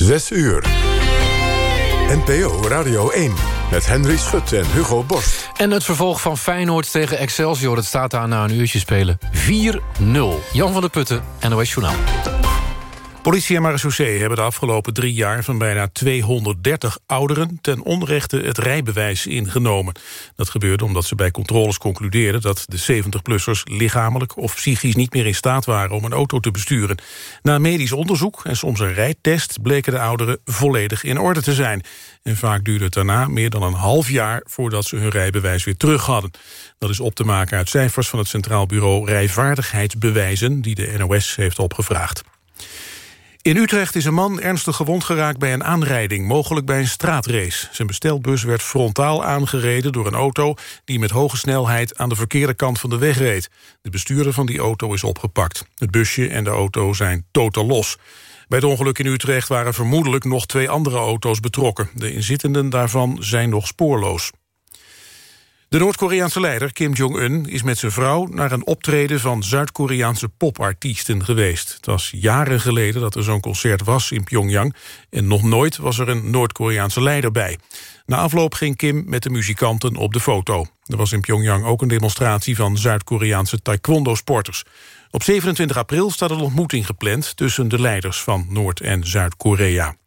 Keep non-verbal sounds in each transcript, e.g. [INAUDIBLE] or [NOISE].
Zes uur. NPO Radio 1 met Henry Schut en Hugo Borst. En het vervolg van Feyenoord tegen Excelsior. Het staat daar na een uurtje spelen. 4-0. Jan van der Putten, NOS Journaal. Politie en marechaussee hebben de afgelopen drie jaar... van bijna 230 ouderen ten onrechte het rijbewijs ingenomen. Dat gebeurde omdat ze bij controles concludeerden... dat de 70-plussers lichamelijk of psychisch niet meer in staat waren... om een auto te besturen. Na medisch onderzoek en soms een rijtest... bleken de ouderen volledig in orde te zijn. En vaak duurde het daarna meer dan een half jaar... voordat ze hun rijbewijs weer terug hadden. Dat is op te maken uit cijfers van het Centraal Bureau Rijvaardigheidsbewijzen... die de NOS heeft opgevraagd. In Utrecht is een man ernstig gewond geraakt bij een aanrijding, mogelijk bij een straatrace. Zijn bestelbus werd frontaal aangereden door een auto die met hoge snelheid aan de verkeerde kant van de weg reed. De bestuurder van die auto is opgepakt. Het busje en de auto zijn totaal los. Bij het ongeluk in Utrecht waren vermoedelijk nog twee andere auto's betrokken. De inzittenden daarvan zijn nog spoorloos. De Noord-Koreaanse leider Kim Jong-un is met zijn vrouw... naar een optreden van Zuid-Koreaanse popartiesten geweest. Het was jaren geleden dat er zo'n concert was in Pyongyang... en nog nooit was er een Noord-Koreaanse leider bij. Na afloop ging Kim met de muzikanten op de foto. Er was in Pyongyang ook een demonstratie van Zuid-Koreaanse taekwondo-sporters. Op 27 april staat een ontmoeting gepland... tussen de leiders van Noord- en Zuid-Korea.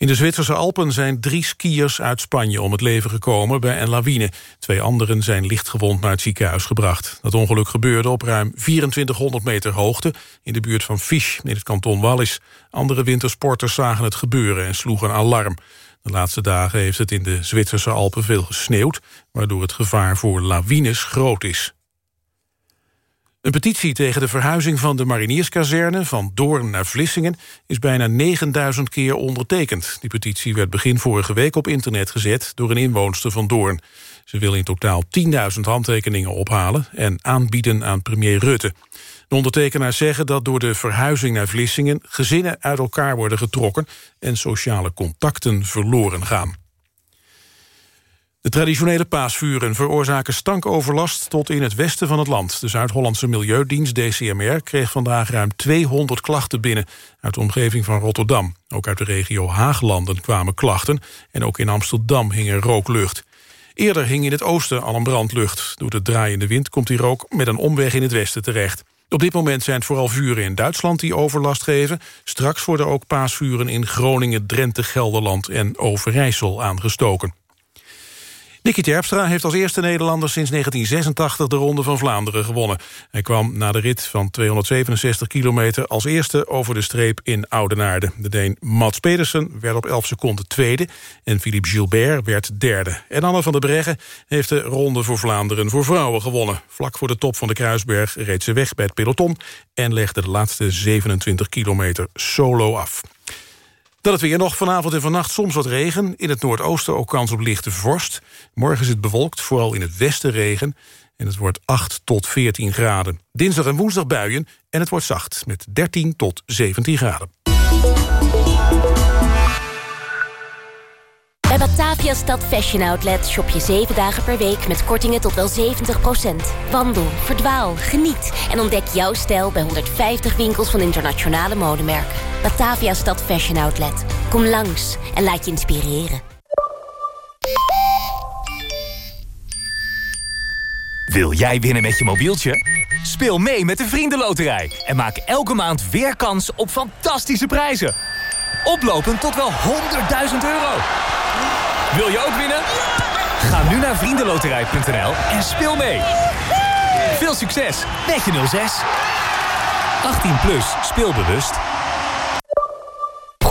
In de Zwitserse Alpen zijn drie skiers uit Spanje om het leven gekomen bij een lawine. Twee anderen zijn lichtgewond naar het ziekenhuis gebracht. Dat ongeluk gebeurde op ruim 2400 meter hoogte in de buurt van Fisch in het kanton Wallis. Andere wintersporters zagen het gebeuren en sloegen alarm. De laatste dagen heeft het in de Zwitserse Alpen veel gesneeuwd, waardoor het gevaar voor lawines groot is. Een petitie tegen de verhuizing van de marinierskazerne... van Doorn naar Vlissingen is bijna 9000 keer ondertekend. Die petitie werd begin vorige week op internet gezet... door een inwoonster van Doorn. Ze wil in totaal 10.000 handtekeningen ophalen... en aanbieden aan premier Rutte. De ondertekenaars zeggen dat door de verhuizing naar Vlissingen... gezinnen uit elkaar worden getrokken... en sociale contacten verloren gaan. De traditionele paasvuren veroorzaken stankoverlast tot in het westen van het land. De Zuid-Hollandse Milieudienst DCMR kreeg vandaag ruim 200 klachten binnen... uit de omgeving van Rotterdam. Ook uit de regio Haaglanden kwamen klachten... en ook in Amsterdam hing er rooklucht. Eerder hing in het oosten al een brandlucht. Door de draaiende wind komt die rook met een omweg in het westen terecht. Op dit moment zijn het vooral vuren in Duitsland die overlast geven. Straks worden ook paasvuren in Groningen, Drenthe, Gelderland en Overijssel aangestoken. Nicky Terpstra heeft als eerste Nederlander sinds 1986 de Ronde van Vlaanderen gewonnen. Hij kwam na de rit van 267 kilometer als eerste over de streep in Oudenaarde. De Deen Mats Pedersen werd op 11 seconden tweede en Philippe Gilbert werd derde. En Anne van der Breggen heeft de Ronde voor Vlaanderen voor vrouwen gewonnen. Vlak voor de top van de Kruisberg reed ze weg bij het peloton en legde de laatste 27 kilometer solo af. Dan het weer nog vanavond en vannacht soms wat regen. In het noordoosten ook kans op lichte vorst. Morgen is het bewolkt, vooral in het westen regen. En het wordt 8 tot 14 graden. Dinsdag en woensdag buien en het wordt zacht met 13 tot 17 graden. Bij Batavia Stad Fashion Outlet shop je 7 dagen per week met kortingen tot wel 70%. Wandel, verdwaal, geniet en ontdek jouw stijl bij 150 winkels van internationale modemerken. Batavia Stad Fashion Outlet. Kom langs en laat je inspireren. Wil jij winnen met je mobieltje? Speel mee met de Vriendenloterij en maak elke maand weer kans op fantastische prijzen. Oplopend tot wel 100.000 euro. Wil je ook winnen? Ga nu naar vriendenloterij.nl en speel mee. Veel succes met je 06. 18 plus, speelbewust.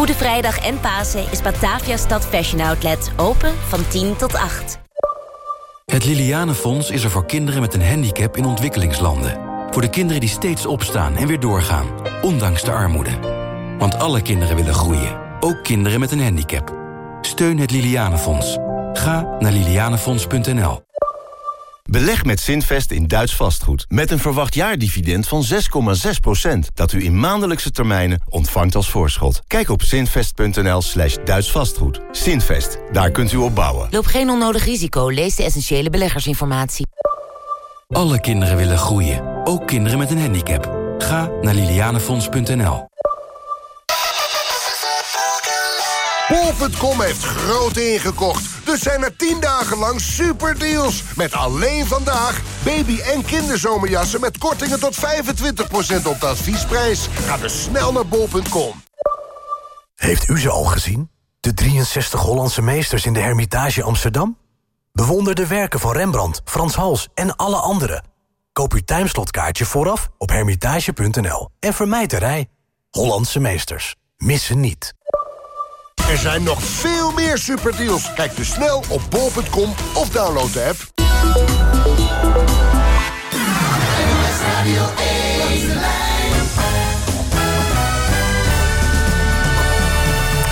Goede Vrijdag en Pasen is Batavia Stad Fashion Outlet open van 10 tot 8. Het Lilianenfonds is er voor kinderen met een handicap in ontwikkelingslanden. Voor de kinderen die steeds opstaan en weer doorgaan, ondanks de armoede. Want alle kinderen willen groeien, ook kinderen met een handicap. Steun het Lilianenfonds. Ga naar lilianenfonds.nl. Beleg met Zinvest in Duits vastgoed. Met een verwacht jaardividend van 6,6%. Dat u in maandelijkse termijnen ontvangt als voorschot. Kijk op zinvest.nl slash Duits vastgoed. Zinvest, daar kunt u op bouwen. Loop geen onnodig risico. Lees de essentiële beleggersinformatie. Alle kinderen willen groeien, ook kinderen met een handicap. Ga naar lilianenfonds.nl. Bol.com heeft groot ingekocht. Dus zijn er 10 dagen lang superdeals. Met alleen vandaag baby- en kinderzomerjassen... met kortingen tot 25% op de adviesprijs. Ga dus snel naar bol.com. Heeft u ze al gezien? De 63 Hollandse meesters in de Hermitage Amsterdam? Bewonder de werken van Rembrandt, Frans Hals en alle anderen. Koop uw timeslotkaartje vooraf op hermitage.nl. En vermijd de rij. Hollandse meesters. Missen niet. Er zijn nog veel meer superdeals. Kijk dus snel op bol.com of download de app.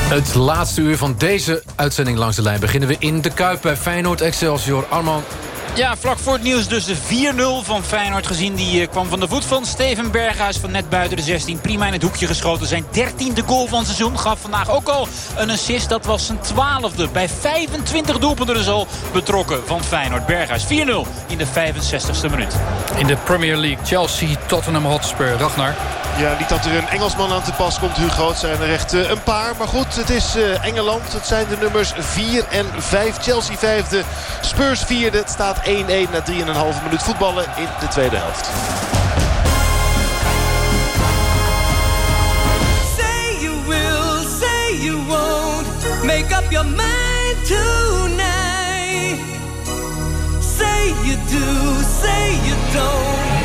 Het laatste uur van deze uitzending langs de lijn... beginnen we in de Kuip bij Feyenoord Excelsior. Arman, Ja, vlak voor het nieuws dus de 4-0 van Feyenoord gezien. Die eh, kwam van de voet van Steven Berghuis van net buiten de 16. Prima in het hoekje geschoten. Zijn dertiende goal van het seizoen gaf vandaag ook al een assist. Dat was zijn twaalfde. Bij 25 doelpunten dus al betrokken van Feyenoord. Berghuis 4-0 in de 65ste minuut. in de Premier League Chelsea, Tottenham Hotspur. Ragnar. Ja, niet dat er een Engelsman aan te pas komt, Hugo. Het zijn er echt eh, een paar. Maar goed, het is eh, Engeland. Het zijn de nummers 4 en 5. Chelsea vijfde, Spurs vierde. Het staat 1-1 na 3,5 minuut voetballen in de tweede helft. Say you will, say you won't. Make up your mind tonight. Say you do, say you don't.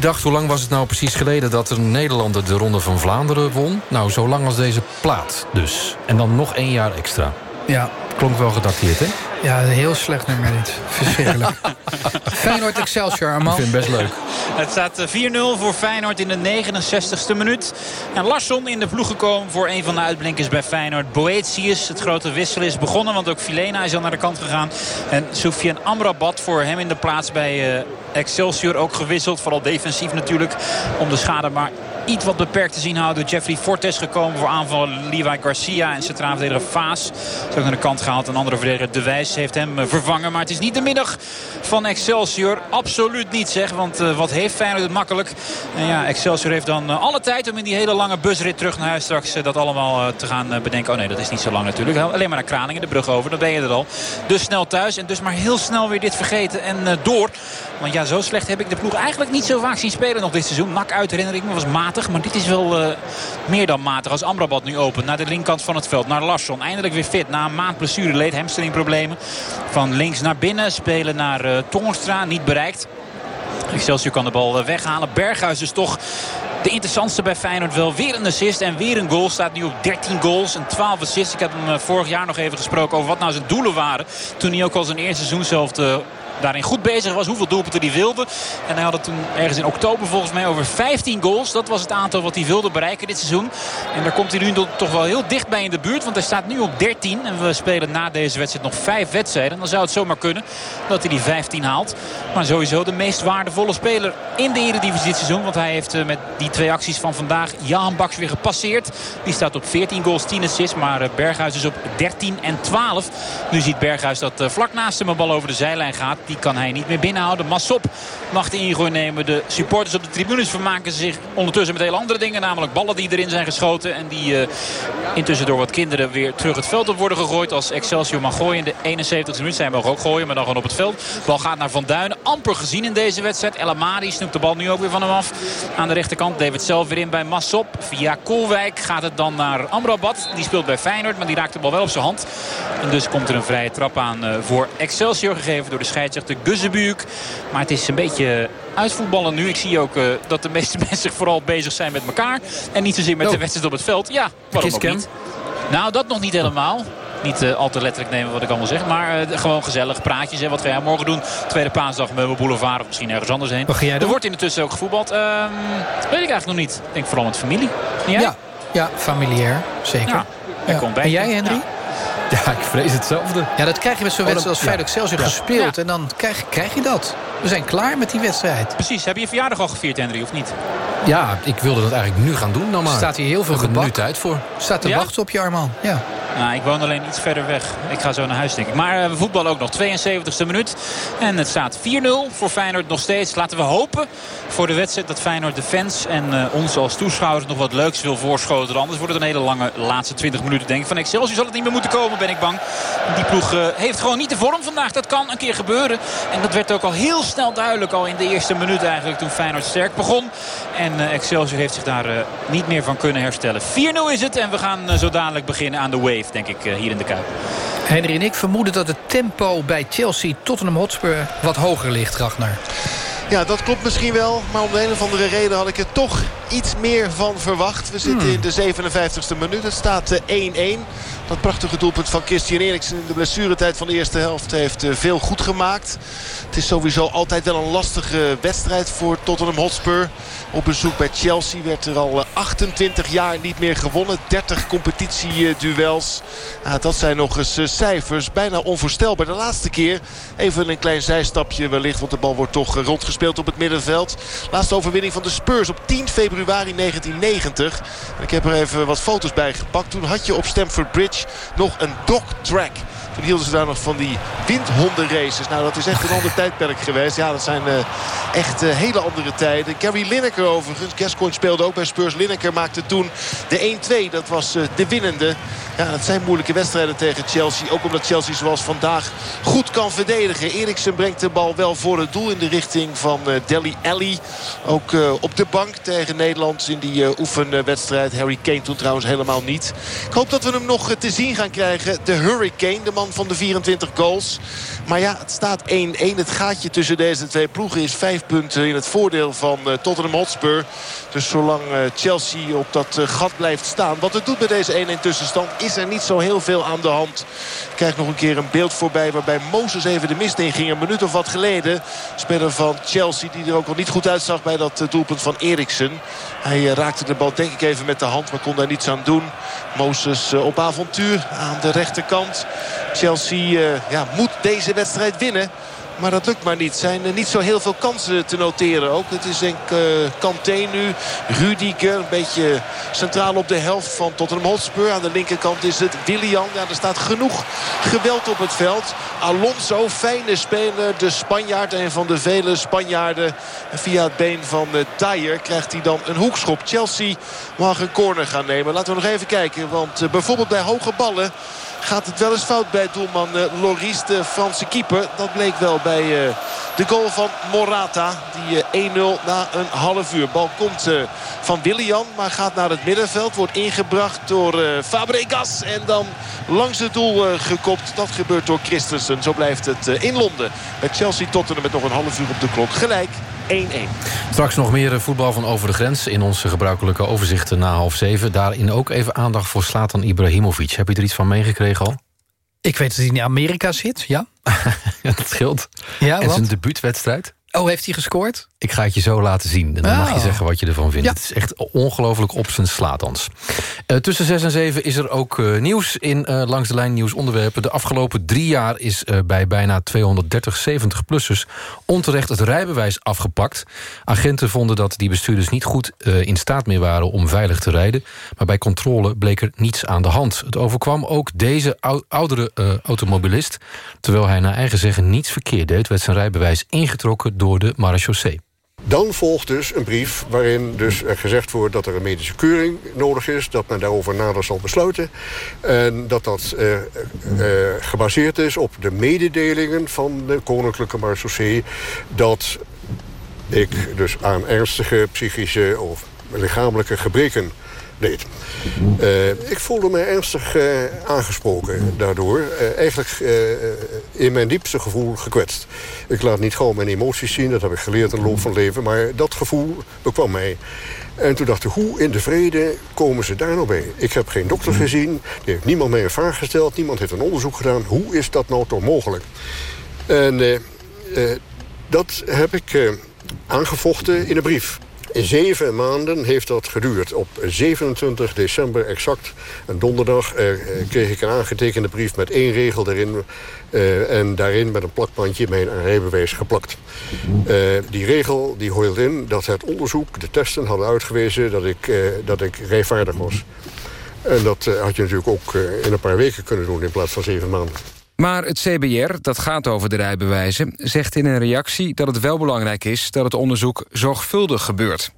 Wie dacht, hoe lang was het nou precies geleden... dat een Nederlander de Ronde van Vlaanderen won? Nou, zo lang als deze plaat dus. En dan nog één jaar extra. Ja. Klonk wel gedateerd, hè? Ja, een heel slecht nummer dit. Verschrikkelijk. [LAUGHS] Feyenoord Excelsior, Arman. Ik vind het best leuk. Het staat eh, 4-0 voor Feyenoord in de 69ste minuut. En Larsson in de ploeg gekomen voor een van de uitblinkers bij Feyenoord. Boetius, het grote wissel is begonnen. Want ook Filena is al naar de kant gegaan. En Soufiane Amrabat voor hem in de plaats bij eh, Excelsior ook gewisseld. Vooral defensief natuurlijk. Om de schade maar iets wat beperkt te zien houden. Jeffrey Fortes gekomen voor aanval Levi Garcia. En centraal verdediger Faas is ook naar de kant gehaald. Een andere verdediger De Wijs heeft hem eh, vervangen. Maar het is niet de middag van Excelsior. Absoluut niet zeg. Want uh, wat heeft Feyenoord het makkelijk. En ja, Excelsior heeft dan uh, alle tijd om in die hele lange busrit terug naar huis straks dat allemaal te gaan bedenken. Oh nee, dat is niet zo lang natuurlijk. Alleen maar naar Kraningen, de brug over. Dan ben je er al. Dus snel thuis. En dus maar heel snel weer dit vergeten. En door. Want ja, zo slecht heb ik de ploeg eigenlijk niet zo vaak zien spelen nog dit seizoen. Nak uit herinner ik me was Maar dit is wel uh, meer dan matig als Amrabat nu opent. Naar de linkerkant van het veld. Naar Larsson. Eindelijk weer fit. Na een maand blessure leed. Hamstringproblemen. Van links naar binnen. Spelen naar uh, Tongstra. Niet bereikt. Excelsior kan de bal weghalen. Berghuis is toch de interessantste bij Feyenoord wel. Weer een assist en weer een goal. Staat nu op 13 goals en 12 assists. Ik heb hem vorig jaar nog even gesproken over wat nou zijn doelen waren. Toen hij ook al zijn eerste seizoen zelf daarin goed bezig was. Hoeveel doelpunten hij wilde. En hij had het toen ergens in oktober volgens mij over 15 goals. Dat was het aantal wat hij wilde bereiken dit seizoen. En daar komt hij nu toch wel heel dicht bij in de buurt. Want hij staat nu op 13. En we spelen na deze wedstrijd nog 5 wedstrijden. Dan zou het zomaar kunnen dat hij die 15 haalt. Maar sowieso de meest waardevolle speler in de Eredivisie dit seizoen. Want hij heeft met die twee acties van vandaag Jan Baks weer gepasseerd. Die staat op 14 goals, 10 assists. Maar Berghuis is op 13 en 12. Nu ziet Berghuis dat vlak naast hem een bal over de zijlijn gaat. Die kan hij niet meer binnenhouden. Massop mag de ingooi nemen. De supporters op de tribunes vermaken zich ondertussen met hele andere dingen. Namelijk ballen die erin zijn geschoten. En die uh, intussen door wat kinderen weer terug het veld op worden gegooid. Als Excelsior mag gooien. In de 71e minuut. Zij mogen ook gooien, maar dan gewoon op het veld. Bal gaat naar Van Duinen. Amper gezien in deze wedstrijd. El Amadi snoept de bal nu ook weer van hem af. Aan de rechterkant. David zelf weer in bij Massop. Via Koolwijk gaat het dan naar Amrabat. Die speelt bij Feyenoord, maar die raakt de bal wel op zijn hand. En dus komt er een vrije trap aan uh, voor Excelsior. Gegeven door de scheidsrechter Guzzebuuk. Maar het is een beetje uitvoetballen nu. Ik zie ook uh, dat de meeste [LAUGHS] mensen vooral bezig zijn met elkaar. En niet zozeer met Oh. de wedstrijd op het veld. Ja, waarom ook niet? Nou, dat nog niet helemaal. Niet uh, al te letterlijk nemen wat ik allemaal zeg. Maar uh, gewoon gezellig praatjes. Hè, wat wij morgen doen. Tweede paasdag met mijn boulevard of misschien ergens anders heen. Wat ga jij doen? Er wordt intussen ook gevoetbald. Ehm, weet ik eigenlijk nog niet. Ik denk vooral met familie. En jij? Ja, ja, familiair. Zeker. Ja, Ja. komt bij. En jij, Henry? Ja. [LAUGHS] Ja, ik vrees hetzelfde. Ja, dat krijg je met zo'n Oh, wedstrijd als Feyenoord ja. Excelsior Ja. gespeeld. En dan krijg, krijg je dat. We zijn klaar met die wedstrijd. Precies. Heb je je verjaardag al gevierd, Henry, of niet? Ja, ik wilde dat eigenlijk nu gaan doen dan maar. Staat hier heel veel er gebak. tijd voor. Staat te Ja? wachten op je, Arman. Ja. Nou, ik woon alleen iets verder weg. Ik ga zo naar huis, denk ik. Maar uh, we voetballen ook nog. 72e minuut. En het staat 4-0 voor Feyenoord nog steeds. Laten we hopen voor de wedstrijd dat Feyenoord de fans en uh, ons als toeschouwers nog wat leuks wil voorschotelen. Anders wordt het een hele lange laatste 20 minuten, denk ik. Van Excelsior zal het niet meer moeten komen, ben ik bang. Die ploeg uh, heeft gewoon niet de vorm vandaag. Dat kan een keer gebeuren. En dat werd ook al heel snel duidelijk. Al in de eerste minuut eigenlijk toen Feyenoord sterk begon. En Excelsior heeft zich daar niet meer van kunnen herstellen. 4-0 is het. En we gaan zo dadelijk beginnen aan de denk ik, uh, hier in de Kuip. Henry en ik vermoeden dat het tempo bij Chelsea Tottenham Hotspur wat hoger ligt, Ragnar. Ja, dat klopt misschien wel. Maar om de een of andere reden had ik er toch iets meer van verwacht. We zitten Hmm. in de 57e minuut. Het staat eh, 1-1. Dat prachtige doelpunt van Christian Eriksen in de blessuretijd van de eerste helft heeft eh, veel goed gemaakt. Het is sowieso altijd wel een lastige wedstrijd voor Tottenham Hotspur. Op bezoek bij Chelsea werd er al eh, 28 jaar niet meer gewonnen. 30 competitieduels. Ja, dat zijn nog eens eh, cijfers. Bijna onvoorstelbaar. De laatste keer even een klein zijstapje wellicht. Want de bal wordt toch eh, rondgespeeld op het middenveld. Laatste overwinning van de Spurs op 10 februari 1990. En ik heb er even wat foto's bij gepakt. Toen had je op Stamford Bridge nog een dog track. Toen hielden ze daar nog van die windhondenraces. Nou, dat is echt een ander tijdperk geweest. Ja, dat zijn uh, echt uh, hele andere tijden. Gary Lineker overigens. Gascoigne speelde ook bij Spurs. Lineker maakte toen de 1-2. Dat was uh, de winnende. Ja, dat zijn moeilijke wedstrijden tegen Chelsea. Ook omdat Chelsea zoals vandaag goed kan verdedigen. Eriksen brengt de bal wel voor het doel in de richting van Deli Alli. Ook op de bank tegen Nederland in die oefenwedstrijd. Harry Kane toen trouwens helemaal niet. Ik hoop dat we hem nog te zien gaan krijgen. De Hurricane, de van de 24 goals. Maar ja, het staat 1-1. Het gaatje tussen deze twee ploegen is vijf punten in het voordeel van Tottenham Hotspur. Dus zolang Chelsea op dat gat blijft staan. Wat het doet bij deze 1-1 tussenstand is er niet zo heel veel aan de hand. Ik krijg nog een keer een beeld voorbij waarbij Mozes even de mist in ging. Een minuut of wat geleden. Speler van Chelsea die er ook al niet goed uitzag bij dat doelpunt van Eriksen. Hij raakte de bal denk ik even met de hand, maar kon daar niets aan doen. Mozes op avontuur aan de rechterkant. Chelsea ja, moet deze wedstrijd winnen. Maar dat lukt maar niet. Er zijn niet zo heel veel kansen te noteren ook. Het is denk ik uh, Kanté nu. Rudiger een beetje centraal op de helft van Tottenham Hotspur. Aan de linkerkant is het Willian. Ja, er staat genoeg geweld op het veld. Alonso, fijne speler. De Spanjaard, een van de vele Spanjaarden. En via het been van Dyer krijgt hij dan een hoekschop. Chelsea mag een corner gaan nemen. Laten we nog even kijken. Want bijvoorbeeld bij hoge ballen gaat het wel eens fout bij doelman uh, Loris, de Franse keeper. Dat bleek wel bij uh, de goal van Morata. Die uh, 1-0 na een half uur. Bal komt van Willian, maar gaat naar het middenveld. Wordt ingebracht door Fabregas. En dan langs het doel gekopt. Dat gebeurt door Christensen. Zo blijft het in Londen. Met Chelsea Tottenham met nog een half uur op de klok. Gelijk 1-1. Straks nog meer voetbal van over de grens... in onze gebruikelijke overzichten na half zeven. Daarin ook even aandacht voor Slatan Ibrahimovic. Heb je er iets van meegekregen al? Ik weet dat hij in Amerika zit, ja. [LAUGHS] dat scheelt. Ja, en zijn debuutwedstrijd. Oh, heeft hij gescoord? Ik ga het je zo laten zien. En dan oh. mag je zeggen wat je ervan vindt. Ja. Het is echt ongelooflijk op zijn slaatans. Uh, tussen 6 en 7 is er ook uh, nieuws in uh, Langs de Lijn nieuwsonderwerpen. De afgelopen drie jaar is bij bijna 230 70-plussers... onterecht het rijbewijs afgepakt. Agenten vonden dat die bestuurders niet goed in staat meer waren... om veilig te rijden. Maar bij controle bleek er niets aan de hand. Het overkwam ook deze ou oudere automobilist. Terwijl hij naar eigen zeggen niets verkeerd deed... werd zijn rijbewijs ingetrokken door de marechaussee. Dan volgt dus een brief waarin dus gezegd wordt... dat er een medische keuring nodig is, dat men daarover nader zal besluiten... en dat dat uh, uh, gebaseerd is op de mededelingen van de Koninklijke Marechaussee... dat ik dus aan ernstige psychische of lichamelijke gebreken deed. Uh, ik voelde me ernstig uh, aangesproken daardoor. Uh, eigenlijk in mijn diepste gevoel gekwetst. Ik laat niet gewoon mijn emoties zien, dat heb ik geleerd in de loop van leven. Maar dat gevoel bekwam mij. En toen dacht ik, hoe in de vrede komen ze daar nou bij? Ik heb geen dokter gezien, niemand mij een vraag gesteld... niemand heeft een onderzoek gedaan. Hoe is dat nou toch mogelijk? En dat heb ik aangevochten in een brief... Zeven maanden heeft dat geduurd. Op 27 december exact, een donderdag, eh, kreeg ik een aangetekende brief met één regel erin. Uh, en daarin met een plakbandje mijn rijbewijs geplakt. Uh, die regel die hield in dat het onderzoek, de testen hadden uitgewezen dat ik, uh, dat ik rijvaardig was. En dat had je natuurlijk ook in een paar weken kunnen doen in plaats van zeven maanden. Maar het CBR, dat gaat over de rijbewijzen... zegt in een reactie dat het wel belangrijk is... dat het onderzoek zorgvuldig gebeurt.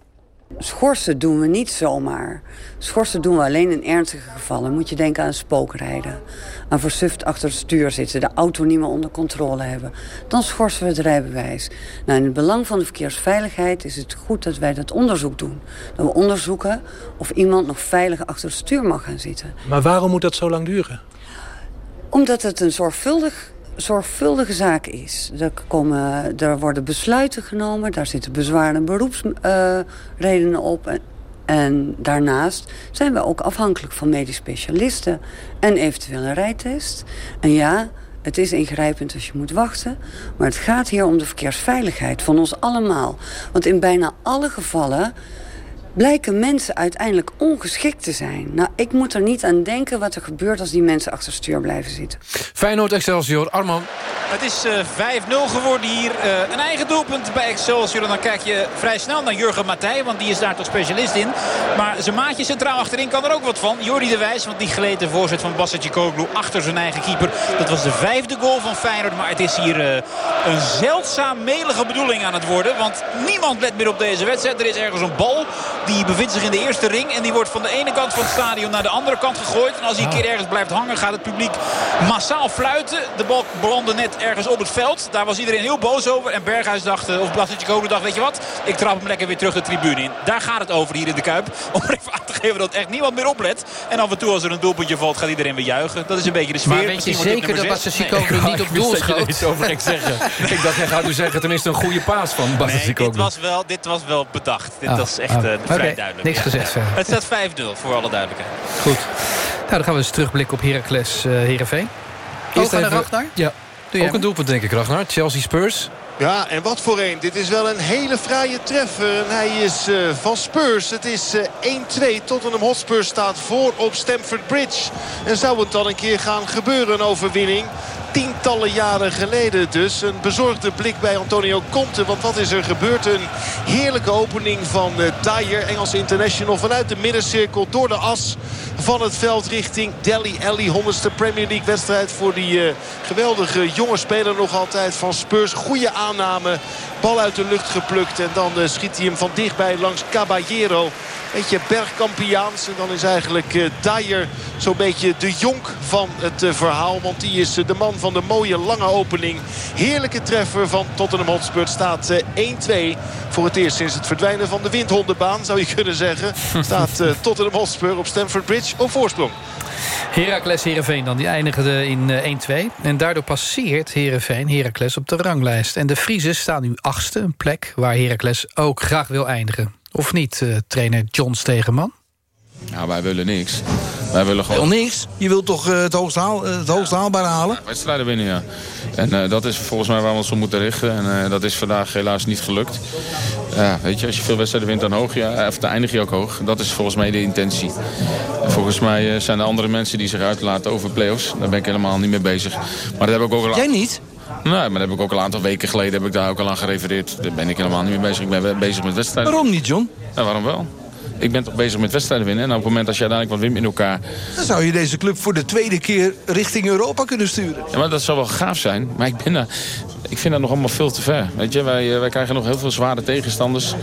Schorsen doen we niet zomaar. Schorsen doen we alleen in ernstige gevallen. Moet je denken aan spookrijden. Aan versuft achter het stuur zitten. De auto niet meer onder controle hebben. Dan schorsen we het rijbewijs. Nou, in het belang van de verkeersveiligheid is het goed dat wij dat onderzoek doen. Dat we onderzoeken of iemand nog veilig achter het stuur mag gaan zitten. Maar waarom moet dat zo lang duren? Omdat het een zorgvuldig, zorgvuldige zaak is. Er, komen, er worden besluiten genomen, daar zitten bezwaar- en beroepsredenen op. En, en daarnaast zijn we ook afhankelijk van medisch specialisten en eventueel een rijtest. En ja, het is ingrijpend als je moet wachten. Maar het gaat hier om de verkeersveiligheid van ons allemaal. Want in bijna alle gevallen blijken mensen uiteindelijk ongeschikt te zijn. Nou, ik moet er niet aan denken wat er gebeurt als die mensen achter stuur blijven zitten. Feyenoord Excelsior, Arman. Het is uh, 5-0 geworden hier. Uh, een eigen doelpunt bij Excelsior. En dan kijk je vrij snel naar Jurgen Matthij, want die is daar toch specialist in. Maar zijn maatje centraal achterin kan er ook wat van. Jordi de Wijs, want die gleed de voorzet van Bassetje Koglu achter zijn eigen keeper. Dat was de vijfde goal van Feyenoord. Maar het is hier uh, een zeldzaam melige bedoeling aan het worden. Want niemand let meer op deze wedstrijd. Er is ergens een bal Die bevindt zich in de eerste ring. En die wordt van de ene kant van het stadion naar de andere kant gegooid. En als hij een keer ergens blijft hangen gaat het publiek massaal fluiten. De bal belandde net ergens op het veld. Daar was iedereen heel boos over. En Berghuis dacht, eh, of Blasicoglu dacht, weet je wat? Ik trap hem lekker weer terug de tribune in. Daar gaat het over hier in de Kuip. [LAUGHS] Om er even aan te geven dat echt niemand meer oplet. En af en toe als er een doelpuntje valt gaat iedereen weer juichen. Dat is een beetje de sfeer. Maar weet je zeker dat. Blasicoglu Nee. niet [LAUGHS] op doel schoot? over zeggen. [LAUGHS] Ik dacht, jij gaat nu zeggen, tenminste een goede paas van Nee, Basicoglu. dit was, wel, dit was wel bedacht. Dit Ah, was echt vrij duidelijk. niks Ja. gezegd verder. Het staat 5-0 voor alle duidelijkheid. Goed. Nou, dan gaan we eens terugblikken op Heracles uh, Heerenveen. Eerst even- Ragnar? Ja, ook een doelpunt denk ik, Ragnar. Chelsea Spurs. Ja, en wat voor een. Dit is wel een hele fraaie treffer. En hij is eh, van Spurs. Het is eh, 1-2. Tottenham Hotspur staat voor op Stamford Bridge. En zou het dan een keer gaan gebeuren, een overwinning? Tientallen jaren geleden dus. Een bezorgde blik bij Antonio Conte. Want wat is er gebeurd? Een heerlijke opening van eh, Dyer, Engelse international. Vanuit de middencirkel door de as van het veld richting Delhi Alley. 100ste Premier League wedstrijd voor die eh, geweldige jonge speler nog altijd van Spurs. Goede aanname. Bal uit de lucht geplukt. En dan eh, schiet hij hem van dichtbij langs Caballero. Beetje bergkampiaans. En dan is eigenlijk eh, Dyer zo'n beetje de jonk van het eh, verhaal. Want die is de man van de mooie lange opening. Heerlijke treffer van Tottenham Hotspur. Staat eh, 1-2 voor het eerst sinds het verdwijnen van de windhondenbaan. Zou je kunnen zeggen. [LAUGHS] Staat Tottenham Hotspur op Stamford Bridge op voorsprong. Heracles Heerenveen dan, die eindigde in eh, 1-2. En daardoor passeert Heerenveen Heracles op de ranglijst. En de Friesen staan nu achtste, een plek waar Heracles ook graag wil eindigen. Of niet, eh, trainer John Stegeman? Ja, wij willen niks. Wij willen gewoon... Wel niks. Je wilt toch eh, het, hoogst haal, eh, het hoogst haalbare halen? wedstrijden winnen, ja. En eh, dat is volgens mij waar we ons op moeten richten. En dat is vandaag helaas niet gelukt. Ja, weet je, als je veel wedstrijden wint, dan, hoog, ja, of dan eindig je ook hoog. Dat is volgens mij de intentie. En volgens mij zijn er andere mensen die zich uitlaten over play-offs. Daar ben ik helemaal niet mee bezig. Maar dat heb ik ook al... Jij niet? Nee, maar dat heb ik ook al een aantal weken geleden heb ik daar ook al aan gerefereerd. Daar ben ik helemaal niet mee bezig. Ik ben bezig met wedstrijden. Waarom niet, John? Ja, waarom wel? Ik ben toch bezig met wedstrijden winnen. En op het moment dat je uiteindelijk wat wint in elkaar... Dan zou je deze club voor de tweede keer richting Europa kunnen sturen. Ja, maar dat zou wel gaaf zijn. Maar ik, ben daar, ik vind dat nog allemaal veel te ver. Weet je, wij, eh, wij krijgen nog heel veel zware tegenstanders.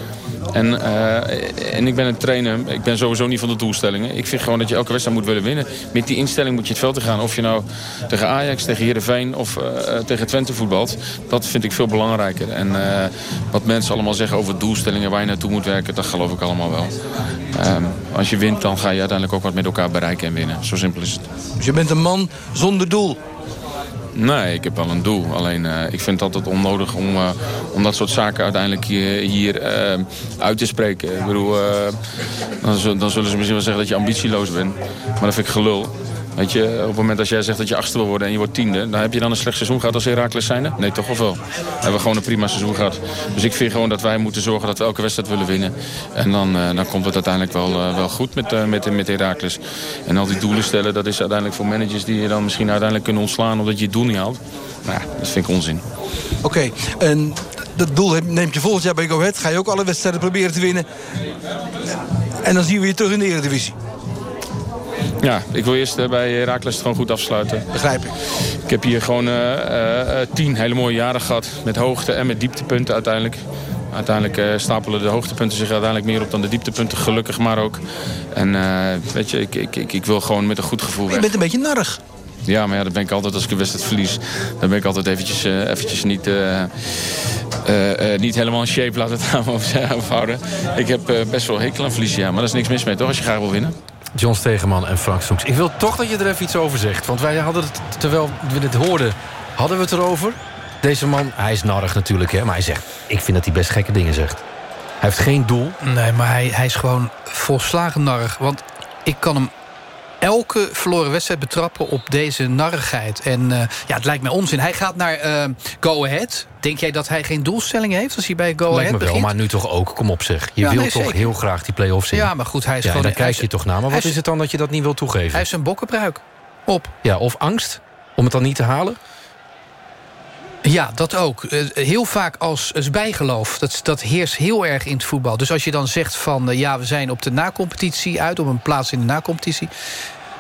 En, eh, en ik ben een trainer. Ik ben sowieso niet van de doelstellingen. Ik vind gewoon dat je elke wedstrijd moet willen winnen. Met die instelling moet je het veld te gaan. Of je nou tegen Ajax, tegen Heerenveen of eh, tegen Twente voetbalt. Dat vind ik veel belangrijker. En wat mensen allemaal zeggen over doelstellingen waar je naartoe moet werken. Dat geloof ik allemaal wel. Ehm, als je wint, dan ga je uiteindelijk ook wat met elkaar bereiken en winnen. Zo simpel is het. Dus je bent een man zonder doel. Nee, ik heb wel een doel. Alleen eh, ik vind het altijd onnodig om, eh, om dat soort zaken uiteindelijk hier, eh, uit te spreken. Ik bedoel, dan, dan zullen ze misschien wel zeggen dat je ambitieloos bent. Maar dat vind ik gelul. Weet je, op het moment dat jij zegt dat je achtste wil worden en je wordt tiende... dan heb je dan een slecht seizoen gehad als Heracles zijnde? Nee, toch of wel? Dan hebben we gewoon een prima seizoen gehad. Dus ik vind gewoon dat wij moeten zorgen dat we elke wedstrijd willen winnen. En dan, eh, dan komt het uiteindelijk wel, eh, wel goed met, eh, met, met Heracles. En al die doelen stellen, dat is uiteindelijk voor managers... die je dan misschien uiteindelijk kunnen ontslaan omdat je het doel niet haalt. Nou, ja, dat vind ik onzin. Oké, en dat doel neemt je volgend jaar bij Go Ahead. Ga je ook alle wedstrijden proberen te winnen. En dan zien we je terug in de Eredivisie. Ja, ik wil eerst eh, bij Heracles het gewoon goed afsluiten. Begrijp ik. Ik heb hier gewoon eh, eh, tien hele mooie jaren gehad. Met hoogte en met dieptepunten uiteindelijk. Uiteindelijk stapelen de hoogtepunten zich uiteindelijk meer op dan de dieptepunten. Gelukkig maar ook. En weet je, ik, ik, ik, ik wil gewoon met een goed gevoel Je weg. bent een beetje narrig. Ja, maar ja, dat ben ik altijd als ik een wedstrijd verlies. Dan ben ik altijd eventjes, eventjes niet, niet helemaal in shape, laat het [LAUGHS] aan houden. Ik heb best wel hekel aan verliezen, ja. Maar daar is niks mis mee, toch? Als je graag wil winnen. John Stegeman en Frank Soeks. Ik wil toch dat je er even iets over zegt. Want wij hadden het, terwijl we dit hoorden, hadden we het erover. Deze man, hij is narrig natuurlijk, hè, maar hij zegt... ik vind dat hij best gekke dingen zegt. Hij heeft geen doel. Nee, maar hij, hij is gewoon volslagen narrig. Want ik kan hem elke verloren wedstrijd betrappen op deze narrigheid. En eh, ja, het lijkt mij onzin. Hij gaat naar eh, Go Ahead. Denk jij dat hij geen doelstelling heeft als hij bij Go Lijkt Ahead me wel, begint? maar nu toch ook. Kom op zeg. Je Ja, nee, toch zeker. heel graag die play-offs in. Ja, maar goed, hij is ja, gewoon... hij kijk je toch naar. Maar wat is- het dan dat je dat niet wilt toegeven? Hij heeft zijn bokkenbruik op. Ja, of angst om het dan niet te halen? Ja, dat ook. Eh, Heel vaak als, als bijgeloof. Dat, dat heerst heel erg in het voetbal. Dus als je dan zegt van... eh, ja, we zijn op de nacompetitie uit... op een plaats in de nacompetitie...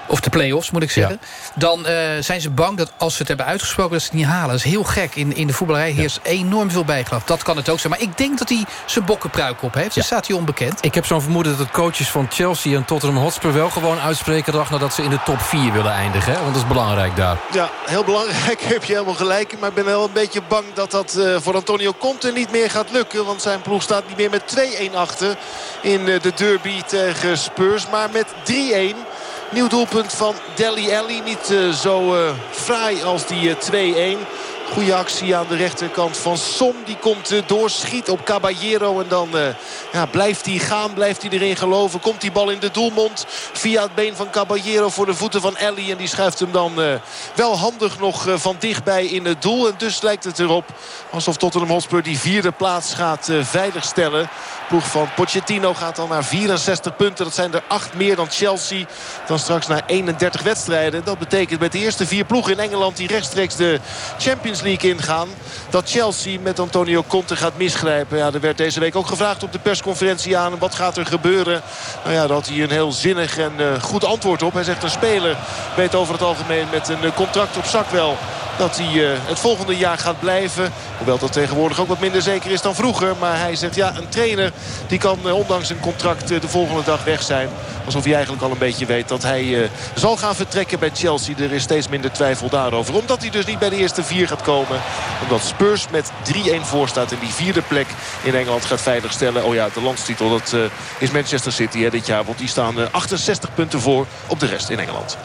of de play-offs moet ik zeggen... dan eh, zijn ze bang dat als ze het hebben uitgesproken... dat ze het niet halen. Dat is heel gek. In, in de voetballerij heerst enorm veel bijgeloof. Dat kan het ook zijn. Maar ik denk dat hij zijn bokkenpruik op heeft. Dus staat hij onbekend. Ik heb zo'n vermoeden dat de coaches van Chelsea en Tottenham Hotspur... wel gewoon uitspreken dag nadat ze in de top 4 willen eindigen. Hè? Want dat is belangrijk daar. Ja, heel belangrijk. [LAUGHS] Heb je helemaal gelijk. Maar ik ben wel een beetje bang dat dat eh, voor Antonio Conte niet meer gaat lukken. Want zijn ploeg staat niet meer met 2-1 achter in eh, de derby tegen Spurs. Maar met 3-1. Nieuw doelpunt van Deli Alli. Niet eh, zo eh, fraai als die eh, 2-1. Goede actie aan de rechterkant van Som. Die komt eh, door, schiet op Caballero. En dan eh, ja, blijft hij gaan, blijft hij erin geloven. Komt die bal in de doelmond via het been van Caballero voor de voeten van Ellie. En die schuift hem dan eh, wel handig nog van dichtbij in het doel. En dus lijkt het erop alsof Tottenham Hotspur die vierde plaats gaat veiligstellen. Ploeg van Pochettino gaat dan naar 64 punten. Dat zijn er acht meer dan Chelsea. Dan straks naar 31 wedstrijden. Dat betekent met de eerste vier ploegen in Engeland... die rechtstreeks de Champions Ingaan... dat Chelsea met Antonio Conte gaat misgrijpen. Ja, er werd deze week ook gevraagd op de persconferentie aan... wat gaat er gebeuren? Nou ja, daar had hij een heel zinnig en eh, goed antwoord op. Hij zegt een speler weet over het algemeen met een eh, contract op zak wel dat hij eh, het volgende jaar gaat blijven. Hoewel dat tegenwoordig ook wat minder zeker is dan vroeger. Maar hij zegt ja, een trainer die kan eh, ondanks een contract eh, de volgende dag weg zijn. Alsof hij eigenlijk al een beetje weet dat hij zal gaan vertrekken bij Chelsea. Er is steeds minder twijfel daarover. Omdat hij dus niet bij de eerste vier gaat komen. Omdat Spurs met 3-1 voor staat en die vierde plek in Engeland gaat veiligstellen. Oh ja, de landstitel dat is Manchester City hè, dit jaar. Want die staan eh, 68 punten voor op de rest in Engeland.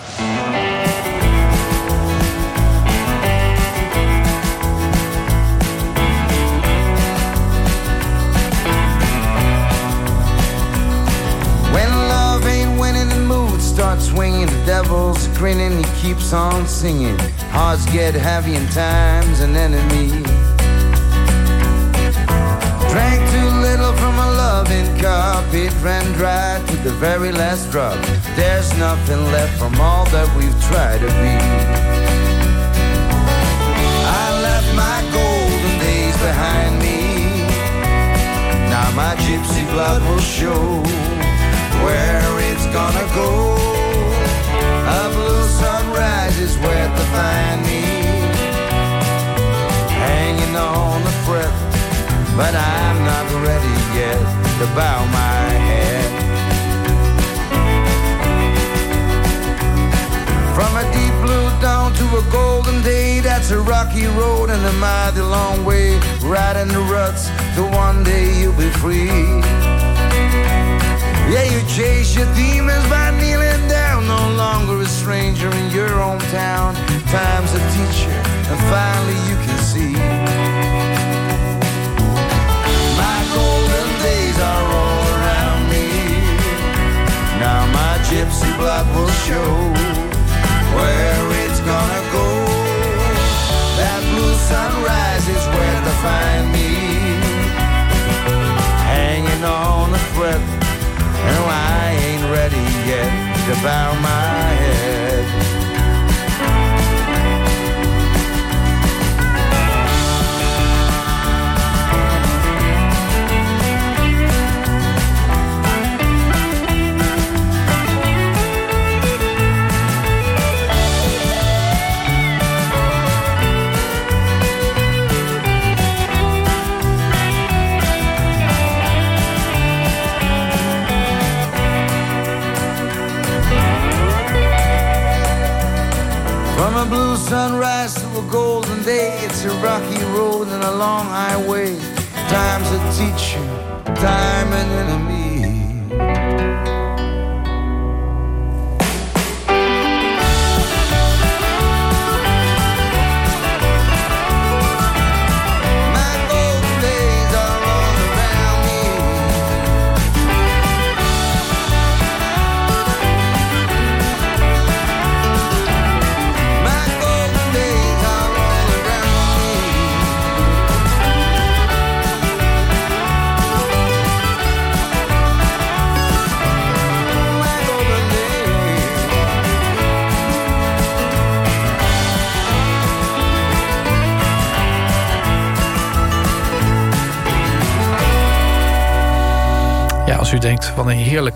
Swinging. The devil's grinning, he keeps on singing. Hearts get heavy and time's an enemy. Drank too little from a loving cup. It ran dry to the very last drop. There's nothing left from all that we've tried to be. I left my golden days behind me. Now my gypsy blood will show where it's gonna go. Is where to find me. Hanging on the breath, but I'm not ready yet to bow my head. From a deep blue dawn to a golden day, that's a rocky road and a mighty long way. Riding the ruts, till one day you'll be free. Yeah, you chase your demons by kneeling longer a stranger in your hometown. Time's a teacher, and finally you can see. My golden days are all around me. Now my gypsy blood will show where it's gonna go. That blue sunrise is where to find me. Hanging on a thread. No, I devour my head.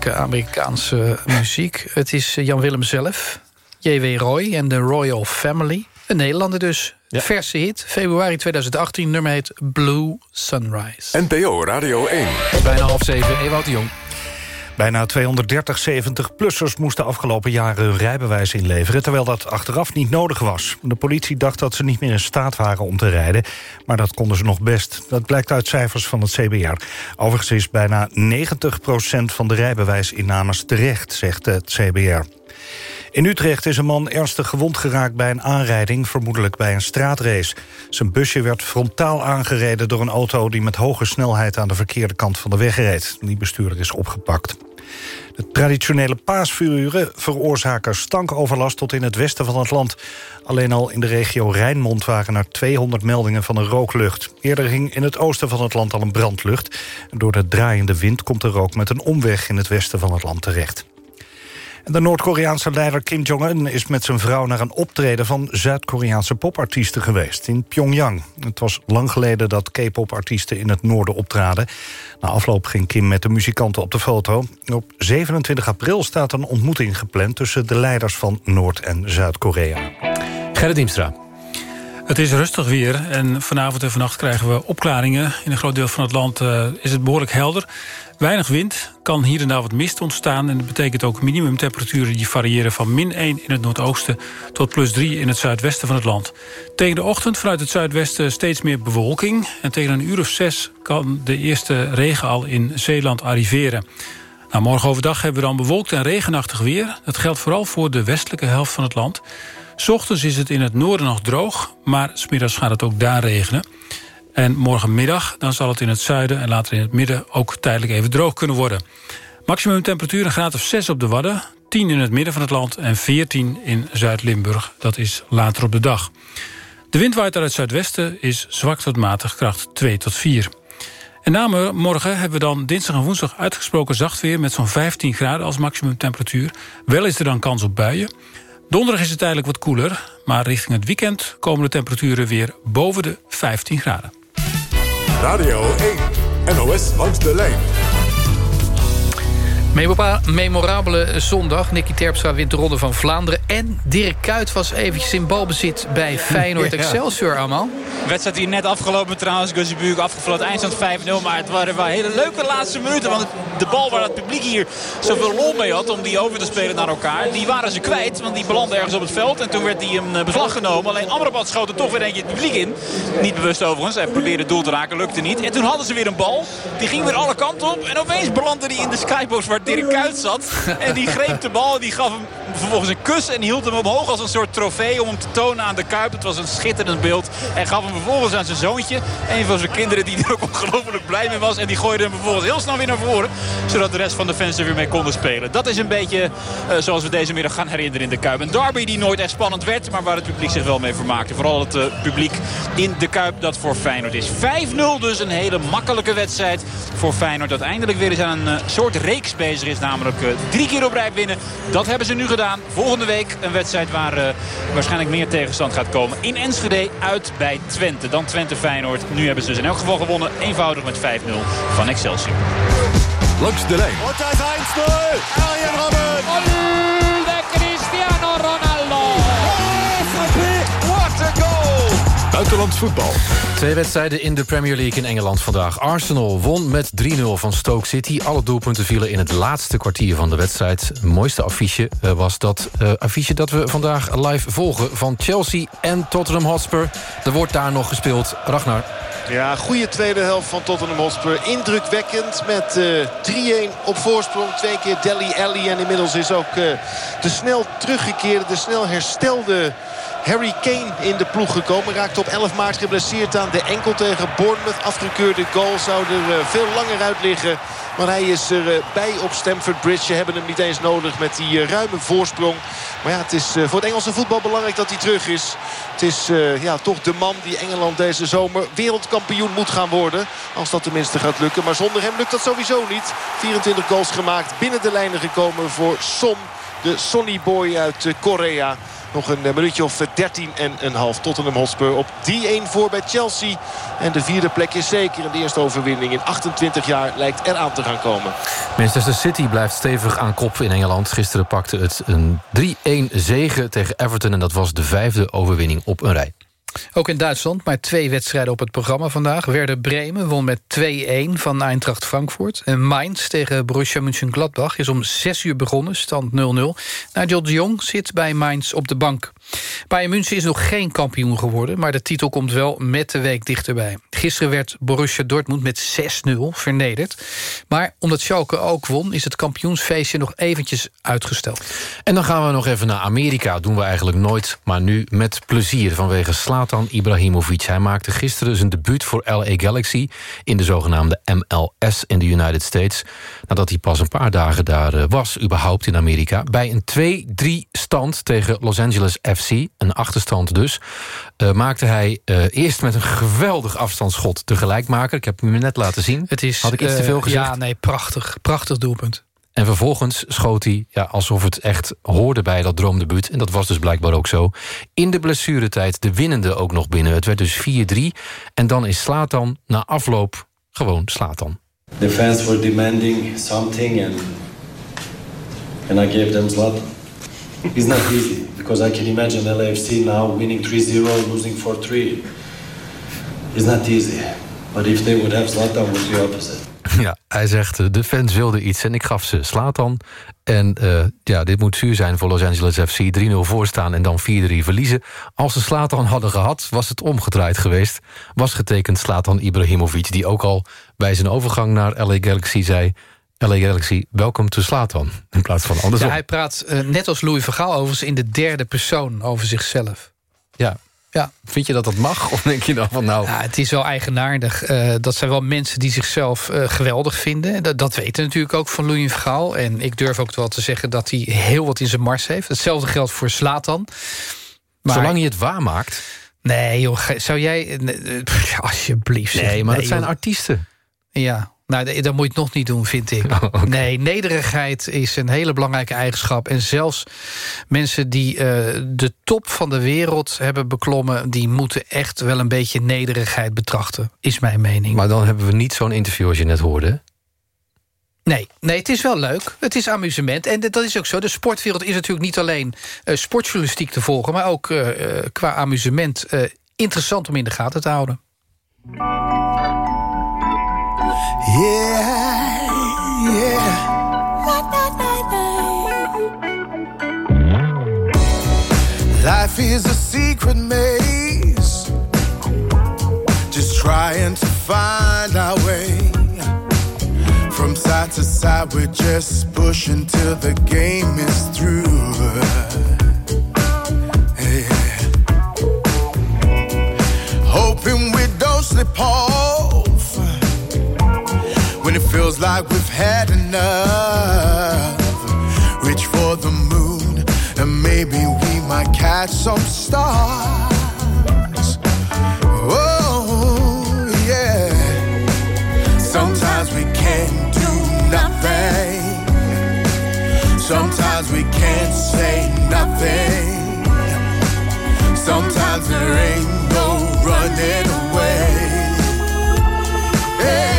Heerlijke Amerikaanse muziek. Het is eh, Jan Willem zelf, J.W. Roy en de Royal Family. Een Nederlander dus. Verse hit, februari 2018, nummer heet Blue Sunrise. NPO Radio 1. Bijna half zeven, Ewout de Jong. Bijna 230 70-plussers moesten afgelopen jaren hun rijbewijs inleveren... terwijl dat achteraf niet nodig was. De politie dacht dat ze niet meer in staat waren om te rijden... maar dat konden ze nog best. Dat blijkt uit cijfers van het CBR. Overigens is bijna 90% van de rijbewijsinnames terecht, zegt het CBR. In Utrecht is een man ernstig gewond geraakt bij een aanrijding... vermoedelijk bij een straatrace. Zijn busje werd frontaal aangereden door een auto... die met hoge snelheid aan de verkeerde kant van de weg reed. Die bestuurder is opgepakt. De traditionele paasvuuren veroorzaken stankoverlast tot in het westen van het land. Alleen al in de regio Rijnmond waren er 200 meldingen van een rooklucht. Eerder hing in het oosten van het land al een brandlucht. Door de draaiende wind komt de rook met een omweg in het westen van het land terecht. De Noord-Koreaanse leider Kim Jong-un is met zijn vrouw... naar een optreden van Zuid-Koreaanse popartiesten geweest in Pyongyang. Het was lang geleden dat K-popartiesten in het noorden optraden. Na afloop ging Kim met de muzikanten op de foto. Op 27 april staat een ontmoeting gepland... tussen de leiders van Noord- en Zuid-Korea. Gerrit Diemstra. Het is rustig weer en vanavond en vannacht krijgen we opklaringen. In een groot deel van het land uh, is het behoorlijk helder. Weinig wind, kan hier en daar wat mist ontstaan... en dat betekent ook minimumtemperaturen die variëren van min 1 in het noordoosten... tot plus 3 in het zuidwesten van het land. Tegen de ochtend vanuit het zuidwesten steeds meer bewolking... en tegen een uur of zes kan de eerste regen al in Zeeland arriveren. Nou, morgen overdag hebben we dan bewolkt en regenachtig weer. Dat geldt vooral voor de westelijke helft van het land... Ochtends is het in het noorden nog droog, maar smiddags gaat het ook daar regenen. En morgenmiddag dan zal het in het zuiden en later in het midden... ook tijdelijk even droog kunnen worden. Maximum temperatuur een graad of 6 op de Wadden... 10 in het midden van het land en 14 in Zuid-Limburg. Dat is later op de dag. De wind waait uit het zuidwesten is zwak tot matig kracht 2 tot 4. En na morgen hebben we dan dinsdag en woensdag uitgesproken zacht weer... met zo'n 15 graden als maximumtemperatuur. Wel is er dan kans op buien... Donderdag is het tijdelijk wat koeler, maar richting het weekend komen de temperaturen weer boven de 15 graden. Radio 1, NOS langs de lijn. Memorabele zondag. Nicky Terpstra wint de Ronde van Vlaanderen. En Dirk Kuyt was eventjes in balbezit bij [LAUGHS] Feyenoord Excelsior, allemaal. wedstrijd hier net afgelopen trouwens. Guzzibuuk afgevloten eindstand 5-0. Maar het waren wel hele leuke laatste minuten. Want de bal waar het publiek hier zoveel lol mee had... om die over te spelen naar elkaar... die waren ze kwijt. Want die belandde ergens op het veld. En toen werd die een beslag genomen. Alleen Amrabat schoot er toch weer eentje het publiek in. Niet bewust overigens. Hij probeerde doel te raken. Lukte niet. En toen hadden ze weer een bal. Die ging weer alle kanten op. En opeens belandde die in de skybox waar Dirk Kuyt zat. En die greep de bal. Die gaf hem vervolgens een kus. En hield hem omhoog als een soort trofee om hem te tonen aan de Kuip. Het was een schitterend beeld. En gaf hem vervolgens aan zijn zoontje. Een van zijn kinderen die er ook ongelooflijk blij mee was. En die gooide hem vervolgens heel snel weer naar voren. Zodat de rest van de fans er weer mee konden spelen. Dat is een beetje uh, zoals we deze middag gaan herinneren in de Kuip. Een derby die nooit echt spannend werd. Maar waar het publiek zich wel mee vermaakte. Vooral het uh, publiek in de Kuip dat voor Feyenoord is. 5-0 dus een hele makkelijke wedstrijd voor Feyenoord. Dat eindelijk weer eens aan een uh, soort reeks bezig is. Namelijk drie keer op rij winnen. Dat hebben ze nu gedaan. Volgende week een wedstrijd waar waarschijnlijk meer tegenstand gaat komen. In Enschede uit bij Twente. Dan Twente Feyenoord. Nu hebben ze dus in elk geval gewonnen. Eenvoudig met 5-0 van Excelsior. Langs de lijn. Und das 1-0. Arjen Robben. De Cristiano Ronaldo. What a goal. Buitenlands voetbal. Twee wedstrijden in de Premier League in Engeland vandaag. Arsenal won met 3-0 van Stoke City. Alle doelpunten vielen in het laatste kwartier van de wedstrijd. Het mooiste affiche uh, was dat uh, affiche dat we vandaag live volgen... van Chelsea en Tottenham Hotspur. Er wordt daar nog gespeeld. Ragnar. Ja, goede tweede helft van Tottenham Hotspur. Indrukwekkend met uh, 3-1 op voorsprong. Twee keer Delhi Alli. En inmiddels is ook de snel teruggekeerde, de snel herstelde... Harry Kane in de ploeg gekomen. Raakte op 11 maart geblesseerd aan de enkel tegen Bournemouth. Afgekeurde goal zou er uh, veel langer uit liggen. Maar hij is erbij uh, op Stamford Bridge. Ze hebben hem niet eens nodig met die uh, ruime voorsprong. Maar ja, het is voor het Engelse voetbal belangrijk dat hij terug is. Het is ja, toch de man die Engeland deze zomer wereldkampioen moet gaan worden. Als dat tenminste gaat lukken. Maar zonder hem lukt dat sowieso niet. 24 goals gemaakt. Binnen de lijnen gekomen voor Son. De Sonny Boy uit Korea. Nog een eh, minuutje of eh, 13 en een half. Tottenham Hotspur op 3-1 voor bij Chelsea. En de vierde plek is zeker. En de eerste overwinning in 28 jaar lijkt eraan te gaan komen. Manchester City blijft stevig aan kop in Engeland. Gisteren pakte het een 3-1 zege tegen Everton... en dat was de vijfde overwinning op een rij. Ook in Duitsland, maar twee wedstrijden op het programma vandaag. Werder Bremen won met 2-1 van Eintracht Frankfurt. En Mainz tegen Borussia Mönchengladbach is om 6 uur begonnen, stand 0-0. Nigel de Jong zit bij Mainz op de bank. Bayern München is nog geen kampioen geworden... maar de titel komt wel met de week dichterbij. Gisteren werd Borussia Dortmund met 6-0 vernederd. Maar omdat Schalke ook won... is het kampioensfeestje nog eventjes uitgesteld. En dan gaan we nog even naar Amerika. Doen we eigenlijk nooit, maar nu met plezier... vanwege Slatan Ibrahimovic. Hij maakte gisteren zijn debuut voor LA Galaxy... in de zogenaamde MLS in de United States. Nadat hij pas een paar dagen daar eh, was, überhaupt in Amerika. Bij een 2-3 stand tegen Los Angeles FC, een achterstand dus... eh, maakte hij eh, eerst met een geweldig afstandsschot de gelijkmaker. Ik heb hem net laten zien. Het is, Had ik iets te veel gezegd? Ja, nee, prachtig. Prachtig doelpunt. En vervolgens schoot hij, ja, alsof het echt hoorde bij dat droomdebuut... en dat was dus blijkbaar ook zo... in de blessuretijd de winnende ook nog binnen. Het werd dus 4-3. En dan is Slatan na afloop gewoon Slatan. The fans were demanding something, and and I gave them Zlatan. It's not easy because I can imagine LAFC now winning 3-0, losing 4-3. It's not easy. But if they would have Zlatan, would be opposite. [LAUGHS] Ja, hij zegt, eh, de fans wilden iets en ik gaf ze Slatan. En eh, ja, dit moet zuur zijn voor Los Angeles FC. 3-0 voorstaan en dan 4-3 verliezen. Als ze Slatan hadden gehad, was het omgedraaid geweest. Was getekend Slatan Ibrahimovic... die ook al bij zijn overgang naar LA Galaxy zei... LA Galaxy, welkom to Slatan. In plaats van andersom. Ja, hij praat eh, net als Louis Vergaal overigens in de derde persoon over zichzelf. Ja. Ja. Vind je dat dat mag? Of denk je dan van nou... Ja, het is wel eigenaardig. Eh, dat zijn wel mensen die zichzelf eh, geweldig vinden. Dat, dat weten natuurlijk ook van Louis Vergaal. En ik durf ook wel te zeggen dat hij heel wat in zijn mars heeft. Hetzelfde geldt voor Slatan. Maar- Zolang je het waarmaakt. Nee joh, zou jij... eh, pff, [LAUGHS] alsjeblieft. Nee, maar dat zijn artiesten. Ja, nou, d- dan moet je het nog niet doen, vind ik. [LAUGHS] Nee, nederigheid is een hele belangrijke eigenschap. En zelfs mensen die eh, de top van de wereld hebben beklommen... die moeten echt wel een beetje nederigheid betrachten, is mijn mening. Maar dan hebben we niet zo'n interview als je net hoorde. Nee, nee, het is wel leuk. Het is amusement. En dat is ook zo. De sportwereld is natuurlijk niet alleen eh, sportjournalistiek te volgen... maar ook eh, qua amusement interessant om in de gaten te houden. Yeah, yeah. Life is a secret maze. Just trying to find our way. From side to side, we're just pushing till the game is through. Had enough. Reach for the moon, and maybe we might catch some stars. Oh, yeah. Sometimes we can't do nothing. Sometimes we can't say nothing. Sometimes there ain't no running away. Hey,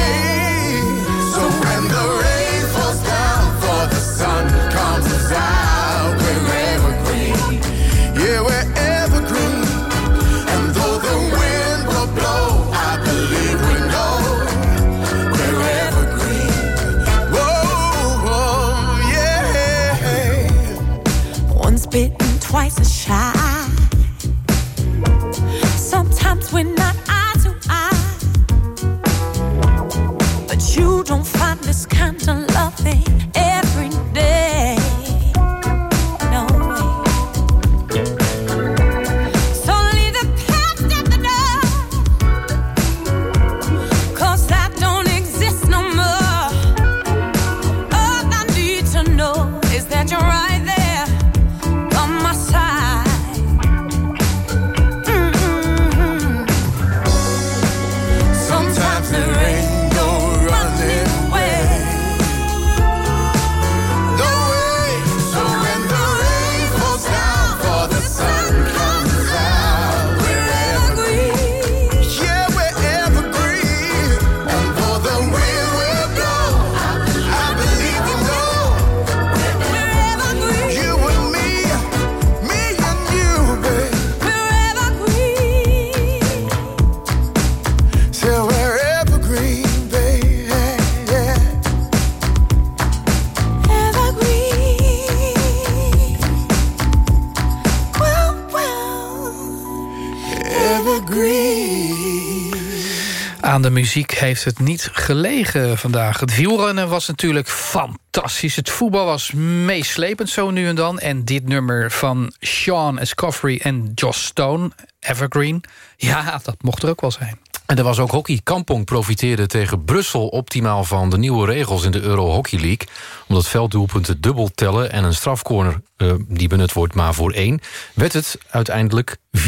de muziek heeft het niet gelegen vandaag. Het wielrennen was natuurlijk fantastisch. Het voetbal was meeslepend zo nu en dan. En dit nummer van Sean Escoffrey en Joss Stone, Evergreen... ja, dat mocht er ook wel zijn. En er was ook hockey. Kampong profiteerde tegen Brussel optimaal van de nieuwe regels in de Euro Hockey League. Omdat velddoelpunten dubbel tellen en een strafcorner eh, die benut wordt maar voor één... werd het uiteindelijk 4-1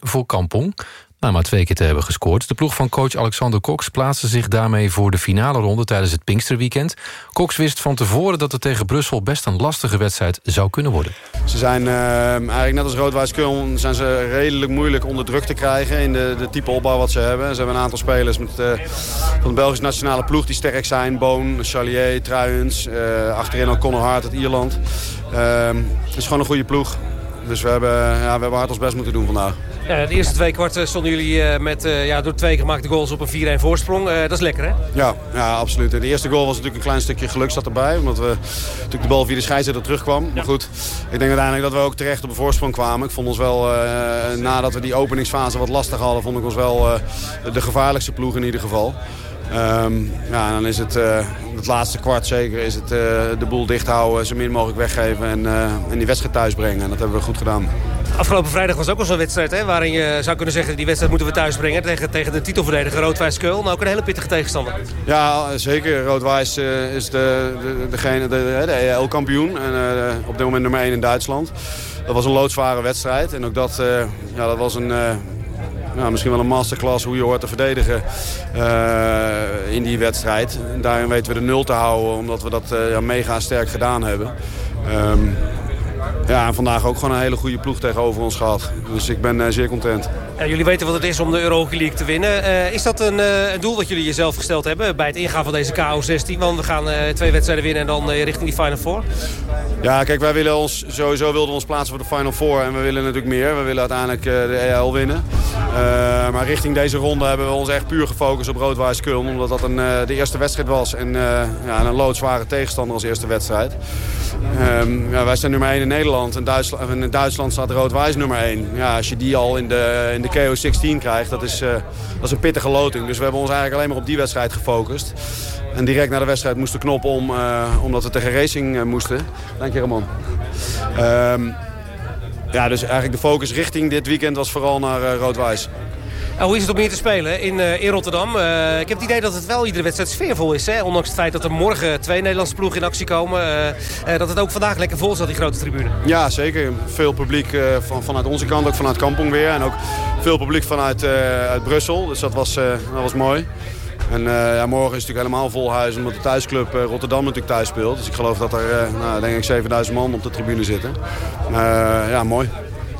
voor Kampong. Na maar twee keer te hebben gescoord. De ploeg van coach Alexander Cox plaatste zich daarmee voor de finale ronde tijdens het Pinksterweekend. Cox wist van tevoren dat het tegen Brussel best een lastige wedstrijd zou kunnen worden. Ze zijn eh, eigenlijk net als Rood-Wijs Köln zijn ze redelijk moeilijk onder druk te krijgen in de, de type opbouw wat ze hebben. Ze hebben een aantal spelers met, eh, van de Belgische nationale ploeg die sterk zijn. Boon, Charlier, Truijens, eh, achterin ook Conor Hart uit Ierland. Ehm, het is gewoon een goede ploeg. Dus we hebben, ja, we hebben hard ons best moeten doen vandaag. Ja, de eerste twee kwarten stonden jullie eh, met eh, ja, door twee gemaakte goals op een 4-1 voorsprong. Eh, dat is lekker, hè? Ja, ja, absoluut. De eerste goal was natuurlijk een klein stukje geluk zat erbij. Omdat we natuurlijk de bal via de scheidsrechter terugkwam. Maar goed, ik denk uiteindelijk dat we ook terecht op een voorsprong kwamen. Ik vond ons wel, eh, nadat we die openingsfase wat lastig hadden... vond ik ons wel eh, de gevaarlijkste ploeg in ieder geval. Ehm, ja, en dan is het, eh, het laatste kwart zeker, is het eh, de boel dicht houden, zo min mogelijk weggeven en, eh, en die wedstrijd thuis brengen. En dat hebben we goed gedaan. Afgelopen vrijdag was ook al zo'n wedstrijd, hè? Waarin je zou kunnen zeggen, die wedstrijd moeten we thuis brengen. Tegen, tegen de titelverdediger Rood-Wijs Keul. Maar ook een hele pittige tegenstander. Ja, zeker. Rood-Wijs eh, is de, de, degene, de, de EL-kampioen. En op dit moment nummer 1 in Duitsland. Dat was een loodzware wedstrijd. En ook dat, ja, dat was een, ja, misschien wel een masterclass hoe je hoort te verdedigen eh, in die wedstrijd. Daarin weten we de nul te houden, omdat we dat eh, ja, mega sterk gedaan hebben. Ehm, ja, en vandaag ook gewoon een hele goede ploeg tegenover ons gehad. Dus ik ben eh, zeer content. Jullie weten wat het is om de Euro Hockey League te winnen. Eh, is dat een, eh, een doel wat jullie jezelf gesteld hebben bij het ingaan van deze KO16? Want we gaan eh, twee wedstrijden winnen en dan richting die Final Four. Ja, kijk, wij willen ons, sowieso wilden ons plaatsen voor de Final Four. En we willen natuurlijk meer. We willen uiteindelijk de EL winnen. Maar richting deze ronde hebben we ons echt puur gefocust op Rood-Wijs Köln. Omdat dat een, de eerste wedstrijd was. En ja, een loodzware tegenstander als eerste wedstrijd. Ehm, ja, wij zijn nummer 1 in Nederland. En Duitsland, in Duitsland staat nummer 1. Ja, als je die al in de, in de KO16 krijgt, dat is, eh, dat is een pittige loting. Dus we hebben ons eigenlijk alleen maar op die wedstrijd gefocust. En direct na de wedstrijd moest de knop om, eh, omdat we tegen Racing eh, moesten. Dank je, Ramon. Ehm, ja, dus eigenlijk de focus richting dit weekend was vooral naar Rood-Wijs. Hoe is het om hier te spelen in, eh, in Rotterdam? Eh, ik heb het idee dat het wel iedere wedstrijd sfeervol is. Hè? Ondanks het feit dat er morgen twee Nederlandse ploegen in actie komen. eh, dat het ook vandaag lekker vol zat, die grote tribune. Ja, zeker. Veel publiek van, vanuit onze kant, ook vanuit Kampong weer. En ook veel publiek vanuit uit Brussel. Dus dat was, dat was mooi. En ja, morgen is het natuurlijk helemaal vol huis, omdat de thuisclub eh, Rotterdam natuurlijk thuis speelt. Dus ik geloof dat er, nou, denk ik, 7000 man op de tribune zitten. Ja, mooi.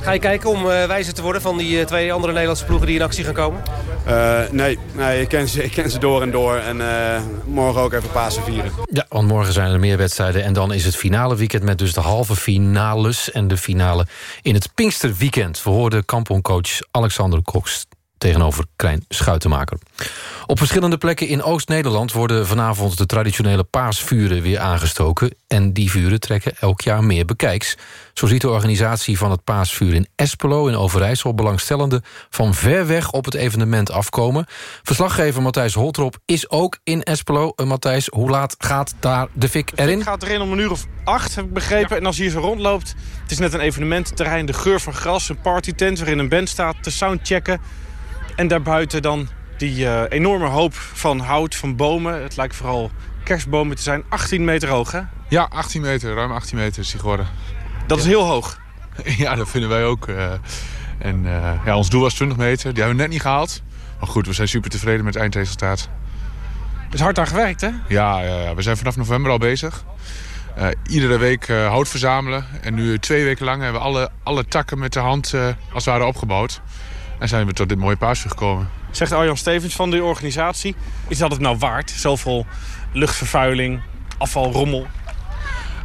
Ga je kijken om eh, wijzer te worden van die eh, twee andere Nederlandse ploegen die in actie gaan komen? Eh, nee, nee ik, ken ze, ik ken ze door en door. En eh, morgen ook even Pasen vieren. Ja, want morgen zijn er meer wedstrijden. En dan is het finale weekend met dus de halve finales... en de finale in het Pinksterweekend. We hoorden kampongcoach Alexander Cox tegenover Krijn Schuitenmaker. Op verschillende plekken in Oost-Nederland worden vanavond de traditionele paasvuren weer aangestoken. En die vuren trekken elk jaar meer bekijks. Zo ziet de organisatie van het paasvuur in Espelo in Overijssel belangstellenden van ver weg op het evenement afkomen. Verslaggever Matthijs Holtrop is ook in Espelo. Uh, Matthijs, hoe laat gaat daar de fik erin? Het gaat erin om een uur of acht, heb ik begrepen. En als je hier zo rondloopt, het is net een evenemententerrein. De geur van gras, een partytent waarin een band staat te soundchecken. En daarbuiten dan die eh, enorme hoop van hout, van bomen. Het lijkt vooral kerstbomen te zijn. 18 meter hoog, hè? Ja, 18 meter, ruim 18 meter is die geworden. Dat is heel hoog. [LAUGHS] ja, dat vinden wij ook. eh. en eh, ja, ons doel was 20 meter, die hebben we net niet gehaald. Maar goed, we zijn super tevreden met het eindresultaat. Er is hard aan gewerkt, hè? Ja, we zijn vanaf november al bezig. Iedere week hout verzamelen. En nu twee weken lang hebben we alle, alle takken met de hand als het ware opgebouwd. En zijn we tot dit mooie paasvuur gekomen. Zegt Arjan Stevens van de organisatie. Is dat het nou waard? Zoveel luchtvervuiling, afval, rommel.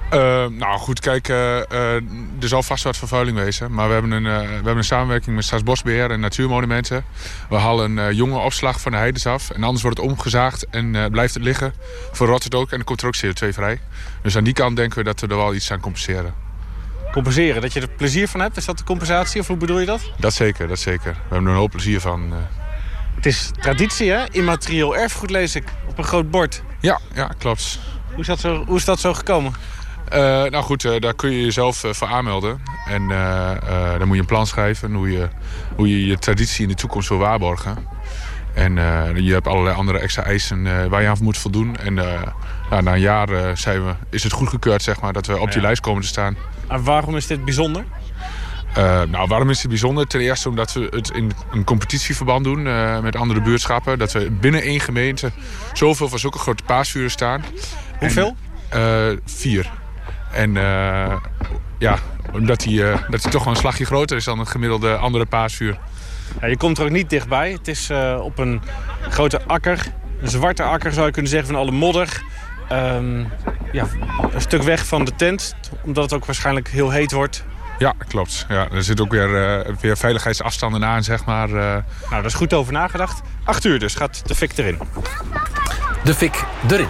Eh, nou goed, kijk, eh, eh, er zal vast wat vervuiling wezen. Maar we hebben een, we hebben een samenwerking met Staatsbosbeheer en Natuurmonumenten. We halen een jonge opslag van de heides af. En anders wordt het omgezaagd en blijft het liggen. Verrot het ook en dan komt er ook CO2 vrij. Dus aan die kant denken we dat we er wel iets aan compenseren. Compenseren, dat je er plezier van hebt? Is dat de compensatie of hoe bedoel je dat? Dat zeker, dat zeker. We hebben er een hoop plezier van. eh. Het is traditie, hè? Immaterieel erfgoed lees ik op een groot bord. Ja, ja klopt. Hoe is dat zo, hoe is dat zo gekomen? Eh, nou goed, eh, daar kun je jezelf voor aanmelden. En dan moet je een plan schrijven hoe je, hoe je je traditie in de toekomst wil waarborgen. En je hebt allerlei andere extra eisen waar je aan moet voldoen. En nou, na een jaar zijn we, is het goedgekeurd zeg maar, dat we op die Ja. lijst komen te staan. En waarom is dit bijzonder? Eh, nou, waarom is het bijzonder? Ten eerste omdat we het in een competitieverband doen eh, met andere buurtschappen. Dat we binnen één gemeente zoveel van zulke grote paasvuren staan. Hoeveel? En, eh, vier. En ja, omdat die, dat die toch wel een slagje groter is dan een gemiddelde andere paasvuur. Ja, je komt er ook niet dichtbij. Het is op een grote akker. Een zwarte akker zou je kunnen zeggen van alle modder. Ehm, ja, een stuk weg van de tent. Omdat het ook waarschijnlijk heel heet wordt. Ja, klopt. Ja, er zitten ook weer, eh, weer veiligheidsafstanden aan, zeg maar. eh. Nou, daar is goed over nagedacht. Acht uur dus gaat de fik erin. De fik erin.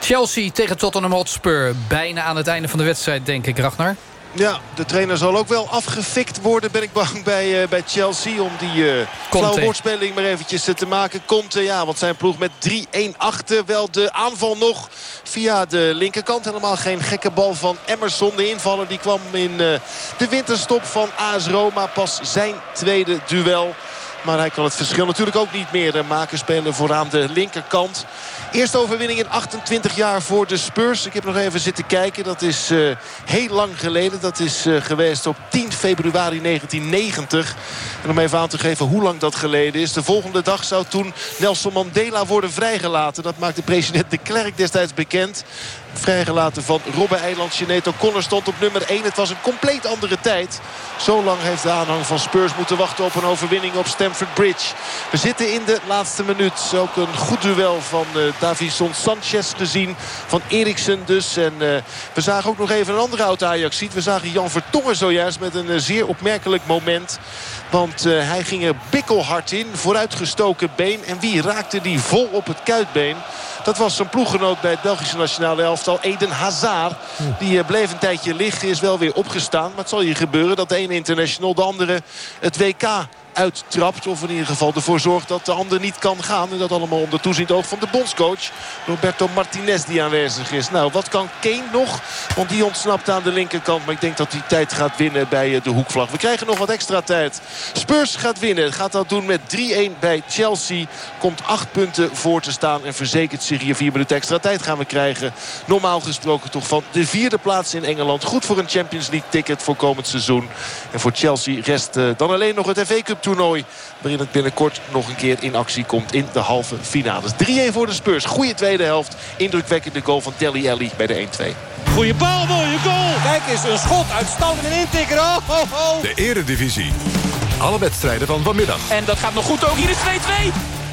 Chelsea tegen Tottenham Hotspur. Bijna aan het einde van de wedstrijd, denk ik, Ragnar. Ja, de trainer zal ook wel afgefikt worden, ben ik bang, [LAUGHS] bij, eh, bij Chelsea. Om die eh flauwe woordspeling maar eventjes eh, te maken. Conte, ja, want zijn ploeg met 3-1 achter. Wel de aanval nog via de linkerkant. Helemaal geen gekke bal van Emerson. De invaller die kwam in de winterstop van AS Roma. Pas zijn tweede duel. Maar hij kan het verschil natuurlijk ook niet meer maken. Spelen vooraan de linkerkant. Eerste overwinning in 28 jaar voor de Spurs. Ik heb nog even zitten kijken. Dat is eh, heel lang geleden. Dat is eh, geweest op 10 februari 1990. En om even aan te geven hoe lang dat geleden is. De volgende dag zou toen Nelson Mandela worden vrijgelaten. Dat maakte president de Klerk destijds bekend. Vrijgelaten van Robben Eiland. Sinead O'Connor stond op nummer 1. Het was een compleet andere tijd. Zo lang heeft de aanhang van Spurs moeten wachten op een overwinning op Stamford Bridge. We zitten in de laatste minuut. Ook een goed duel van eh, Davison Sanchez gezien. Van Eriksen dus. En eh, we zagen ook nog even een andere oud Ajax ziet. We zagen Jan Vertongen zojuist met een eh, zeer opmerkelijk moment. Want hij ging er bikkelhard in. Vooruitgestoken been. En wie raakte die vol op het kuitbeen? Dat was zijn ploeggenoot bij het Belgische nationale elftal, Eden Hazard. Die eh, bleef een tijdje liggen, is wel weer opgestaan. Maar het zal hier gebeuren dat de ene international de andere het WK uittrapt. Of in ieder geval ervoor zorgt dat de ander niet kan gaan. En dat allemaal onder toezicht oog van de bondscoach. Roberto Martinez die aanwezig is. Nou, wat kan Kane nog? Want die ontsnapt aan de linkerkant. Maar ik denk dat hij tijd gaat winnen bij eh, de hoekvlag. We krijgen nog wat extra tijd. Spurs gaat winnen. Gaat dat doen met 3-1 bij Chelsea. Komt acht punten voor te staan. En verzekert zich hier vier minuten extra tijd gaan we krijgen. Normaal gesproken toch van de vierde plaats in Engeland. Goed voor een Champions League ticket voor komend seizoen. En voor Chelsea rest eh, dan alleen nog het FA Cup toernooi. Waarin het binnenkort nog een keer in actie komt in de halve finales. 3-1 voor de Spurs. Goede tweede helft. Indrukwekkende goal van Telly Alli bij de 1-2. Goeie bal, mooie goal. Kijk eens, een schot, uitstand en intikker. Oh, ho, ho. De Eredivisie. Alle wedstrijden van vanmiddag. En dat gaat nog goed ook. Hier is 2-2.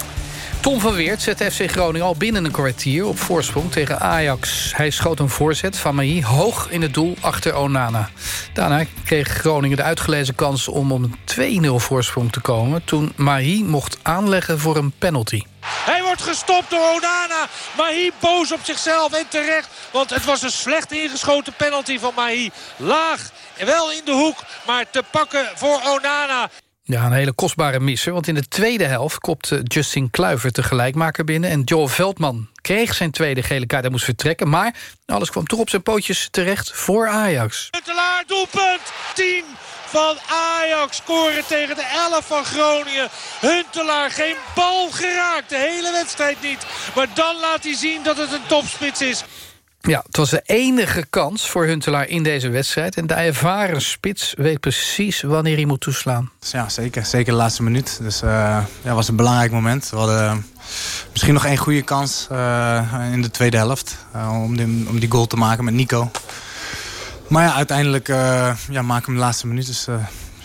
Tom van Weert zet FC Groningen al binnen een kwartier op voorsprong tegen Ajax. Hij schoot een voorzet van Mahi hoog in het doel achter Onana. Daarna kreeg Groningen de uitgelezen kans om op een 2-0 voorsprong te komen... toen Mahi mocht aanleggen voor een penalty. Hij wordt gestopt door Onana. Mahi boos op zichzelf en terecht. Want het was een slecht ingeschoten penalty van Mahi. Laag, wel in de hoek, maar te pakken voor Onana. Ja, een hele kostbare misser, want in de tweede helft... kopte Justin Kluivert de gelijkmaker binnen... en Joel Veldman kreeg zijn tweede gele kaart en moest vertrekken... maar alles kwam toch op zijn pootjes terecht voor Ajax. Huntelaar, doelpunt. 10 van Ajax scoren tegen de 11 van Groningen. Huntelaar geen bal geraakt, de hele wedstrijd niet. Maar dan laat hij zien dat het een topspits is. Ja, het was de enige kans voor Huntelaar in deze wedstrijd... en de ervaren spits weet precies wanneer hij moet toeslaan. Ja, zeker. Zeker de laatste minuut. Dus eh ja, was een belangrijk moment. We hadden eh, misschien nog één goede kans eh, in de tweede helft. om, die, om die goal te maken met Nico. Maar ja, uiteindelijk ja, maken we hem de laatste minuut. Dus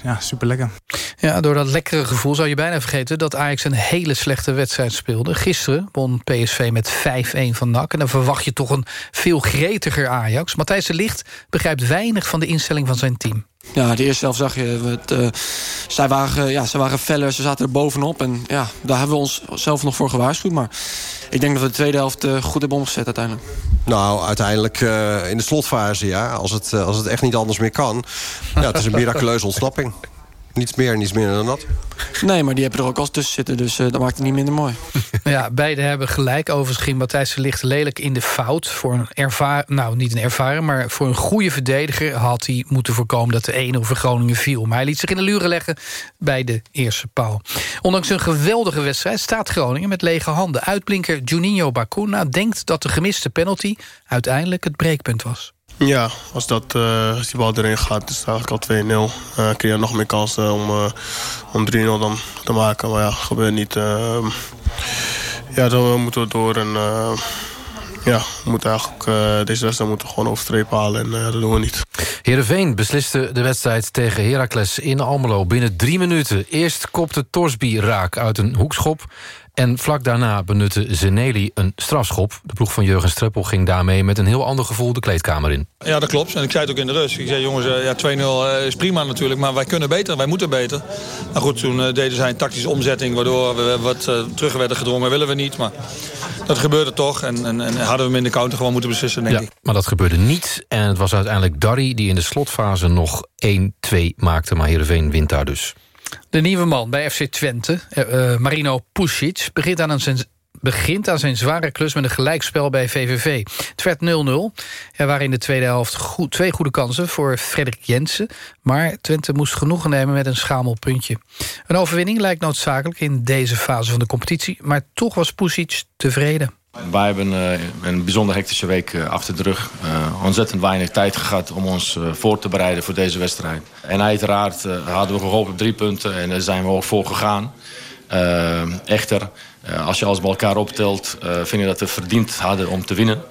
ja, super lekker. Ja, door dat lekkere gevoel zou je bijna vergeten... dat Ajax een hele slechte wedstrijd speelde. Gisteren won PSV met 5-1 van NAC. En dan verwacht je toch een veel gretiger Ajax. Matthijs de Licht begrijpt weinig van de instelling van zijn team. Ja, de eerste helft zag je. Het, eh, zij, waren, ja, zij waren feller, ze zaten er bovenop. En ja, daar hebben we ons zelf nog voor gewaarschuwd. Maar ik denk dat we de tweede helft eh, goed hebben omgezet uiteindelijk. Nou, uiteindelijk eh, in de slotfase, ja. Als het, als het echt niet anders meer kan. Ja, het is een miraculeuze ontsnapping. Niets meer en niets minder dan dat. Nee, maar die hebben er ook al tussen zitten, dus eh, dat maakt het niet minder mooi. [LAUGHS] Ja, beide hebben gelijk. Overigens ging Matthijs de Ligt lelijk in de fout. Voor een ervaren, nou niet een ervaren, maar voor een goede verdediger... had hij moeten voorkomen dat de 1 over Groningen viel. Maar hij liet zich in de luren leggen bij de eerste paal. Ondanks een geweldige wedstrijd staat Groningen met lege handen. Uitblinker Juninho Bacuna denkt dat de gemiste penalty... uiteindelijk het breekpunt was. Ja, als, dat, eh, als die bal erin gaat, is het eigenlijk al 2-0. Uh, kun je nog meer kansen om, eh, om 3-0 dan te maken. Maar ja, gebeurt niet. eh, ja, zo moeten we door. En, eh, ja, we moeten eigenlijk, eh, deze wedstrijd moeten gewoon overstreep halen. En eh, dat doen we niet. Heerenveen besliste de wedstrijd tegen Heracles in Almelo binnen drie minuten. Eerst kopte Torsby raak uit een hoekschop... en vlak daarna benutte Zeneli een strafschop. De ploeg van Jurgen Streppel ging daarmee met een heel ander gevoel de kleedkamer in. Ja, dat klopt. En ik zei het ook in de rust. Ik zei, jongens, eh, ja, 2-0 eh, is prima natuurlijk, maar wij kunnen beter, wij moeten beter. Maar goed, toen eh, deden zij een tactische omzetting... waardoor we wat terug werden gedrongen, willen we niet. Maar dat gebeurde toch en, en, en hadden we hem in de counter gewoon moeten beslissen, denk Ja, ik. maar dat gebeurde niet. En het was uiteindelijk Darry die in de slotfase nog 1-2 maakte. Maar Heerenveen wint daar dus. De nieuwe man bij FC Twente, eh, eh, Marino Pusic... begint aan, een zijn, begint aan zijn zware klus met een gelijkspel bij VVV. Het werd 0-0. Er waren in de tweede helft goed, twee goede kansen voor Frederik Jensen... maar Twente moest genoegen nemen met een schamel puntje. Een overwinning lijkt noodzakelijk in deze fase van de competitie... maar toch was Pusic tevreden. Wij hebben eh, een bijzonder hectische week eh, achter de rug. Eh, ontzettend weinig tijd gehad om ons voor te bereiden voor deze wedstrijd. En uiteraard hadden we gehoopt op drie punten en daar zijn we ook voor gegaan. Echter, als je alles bij elkaar optelt, eh, vind ik dat we verdiend hadden om te winnen.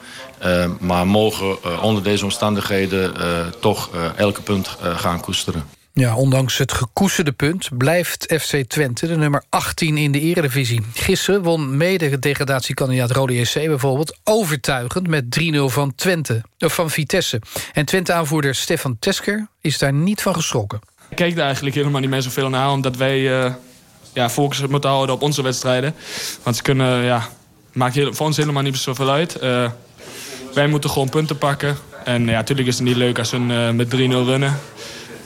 Maar mogen onder deze omstandigheden toch elke punt gaan koesteren. Ja, ondanks het gekoesterde punt blijft FC Twente de nummer 18 in de eredivisie. Gisteren won mede-degradatiekandidaat Rode JC bijvoorbeeld overtuigend met 3-0 van Twente, of van Vitesse. En Twente-aanvoerder Stefan Tesker is daar niet van geschrokken. Ik keek daar eigenlijk helemaal niet meer zoveel naar, omdat wij eh ja, focus moeten houden op onze wedstrijden. Want ze kunnen, ja, maakt heel, voor ons helemaal niet zoveel uit. Eh, wij moeten gewoon punten pakken. En ja, natuurlijk is het niet leuk als we eh, met 3-0 winnen.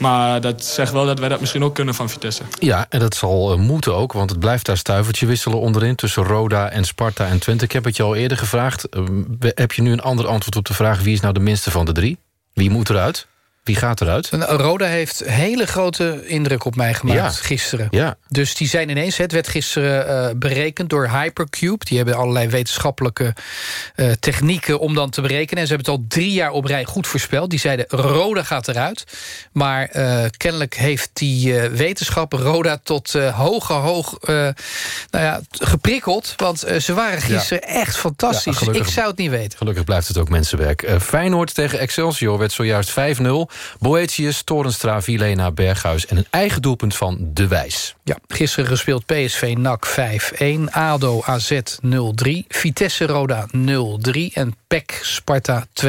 Maar dat zegt wel dat wij dat misschien ook kunnen van Vitesse. Ja, en dat zal eh, moeten ook, want het blijft daar stuivertje wisselen onderin... tussen Roda en Sparta en Twente. Ik heb het je al eerder gevraagd. Eh, heb je nu een ander antwoord op de vraag... wie is nou de minste van de drie? Wie moet eruit? Wie gaat eruit? En Roda heeft hele grote indruk op mij gemaakt Ja. gisteren. Ja. Dus die zijn ineens, het werd gisteren eh, berekend door Hypercube. Die hebben allerlei wetenschappelijke eh, technieken om dan te berekenen. En ze hebben het al drie jaar op rij goed voorspeld. Die zeiden Roda gaat eruit. Maar eh, kennelijk heeft die wetenschap Roda tot hoge hoog nou ja, geprikkeld. Want ze waren gisteren echt fantastisch. Gelukkig- Ik zou het niet weten. Gelukkig blijft het ook mensenwerk. Feyenoord tegen Excelsior werd zojuist 5-0. Boetius, Torenstra, Vilena, Berghuis... en een eigen doelpunt van De Wijs. Ja, gisteren gespeeld PSV NAC 5-1, ADO AZ 0-3, Vitesse Roda 0-3 en PEC Sparta 2-0.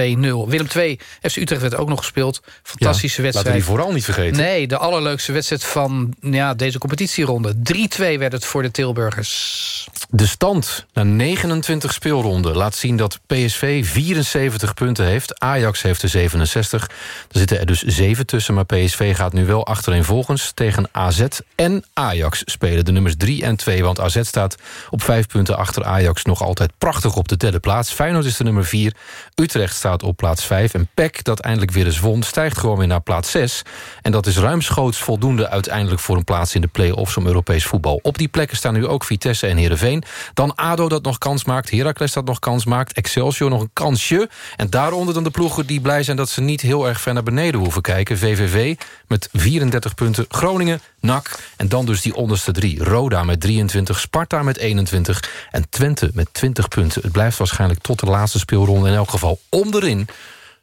Willem II FC Utrecht werd ook nog gespeeld. Fantastische Ja, wedstrijd. laten we die vooral niet vergeten. Nee, de allerleukste wedstrijd van ja, deze competitieronde. 3-2 werd het voor de Tilburgers. De stand na 29 speelronden laat zien dat PSV 74 punten heeft. Ajax heeft er 67. Er er dus 7 tussen, maar PSV gaat nu wel achtereenvolgens... tegen AZ en Ajax spelen, de nummers 3 en 2. Want AZ staat op 5 punten achter Ajax nog altijd prachtig op de derde plaats. Feyenoord is de nummer 4, Utrecht staat op plaats 5... en PEC, dat eindelijk weer eens won, stijgt gewoon weer naar plaats 6. En dat is ruimschoots voldoende uiteindelijk voor een plaats in de play-offs... om Europees voetbal. Op die plekken staan nu ook Vitesse en Heerenveen. Dan ADO dat nog kans maakt, Heracles dat nog kans maakt... Excelsior nog een kansje. En daaronder dan de ploegen die blij zijn... dat ze niet heel erg ver naar beneden hoeven kijken. VVV met 34 punten, Groningen, NAC... en dan dus die onderste drie. Roda met 23, Sparta met 21 en Twente met 20 punten. Het blijft waarschijnlijk tot de laatste speelronde... in elk geval onderin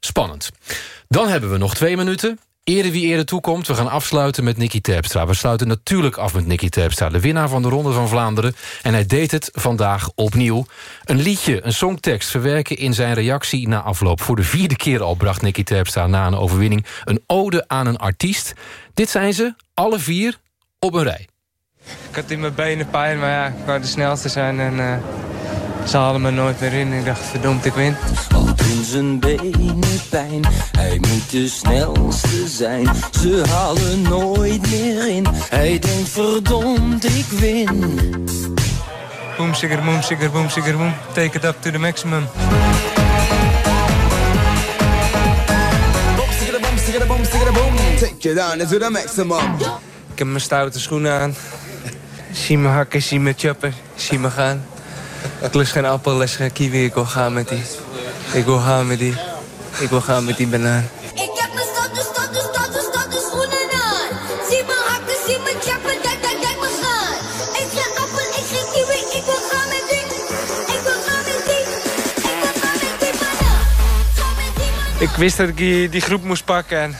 spannend. Dan hebben we nog twee minuten. Eerder wie eerder toekomt, we gaan afsluiten met Nicky Terpstra. We sluiten natuurlijk af met Nicky Terpstra, de winnaar van de Ronde van Vlaanderen. En hij deed het vandaag opnieuw. Een liedje, een songtekst verwerken in zijn reactie na afloop. Voor de vierde keer al bracht Nicky Terpstra na een overwinning... een ode aan een artiest. Dit zijn ze, alle vier, op een rij. Ik had in mijn benen pijn, maar ja, ik wou de snelste zijn en eh, ze hadden me nooit meer in. Ik dacht, verdomd, ik win. Zijn benen pijn. Hij moet de snelste zijn, ze halen nooit meer in. Hij denkt verdomd, ik win. Boom, sigger, boom, sigger, boom, sigger, boom. Take it up to the maximum. Take down to the maximum. Ik heb mijn stoute schoenen aan. Zie me hakken, zie me choppen, zie me gaan. Ik lust geen appel, les geen kiwi, ik wil gaan met die. Ik wil gaan met die. Ik wil gaan met die banaan. Ik heb mijn stoute, stoute, stoute, stoute schoenen aan. Zie me hakken, zie me chappen, kijk, kijk, kijk me gaan. Ik ga appel, ik ga kiwi, ik wil gaan met die. Ik wil gaan met die. Ik wil gaan met die banaan. Ik wist dat ik die, die groep moest pakken en...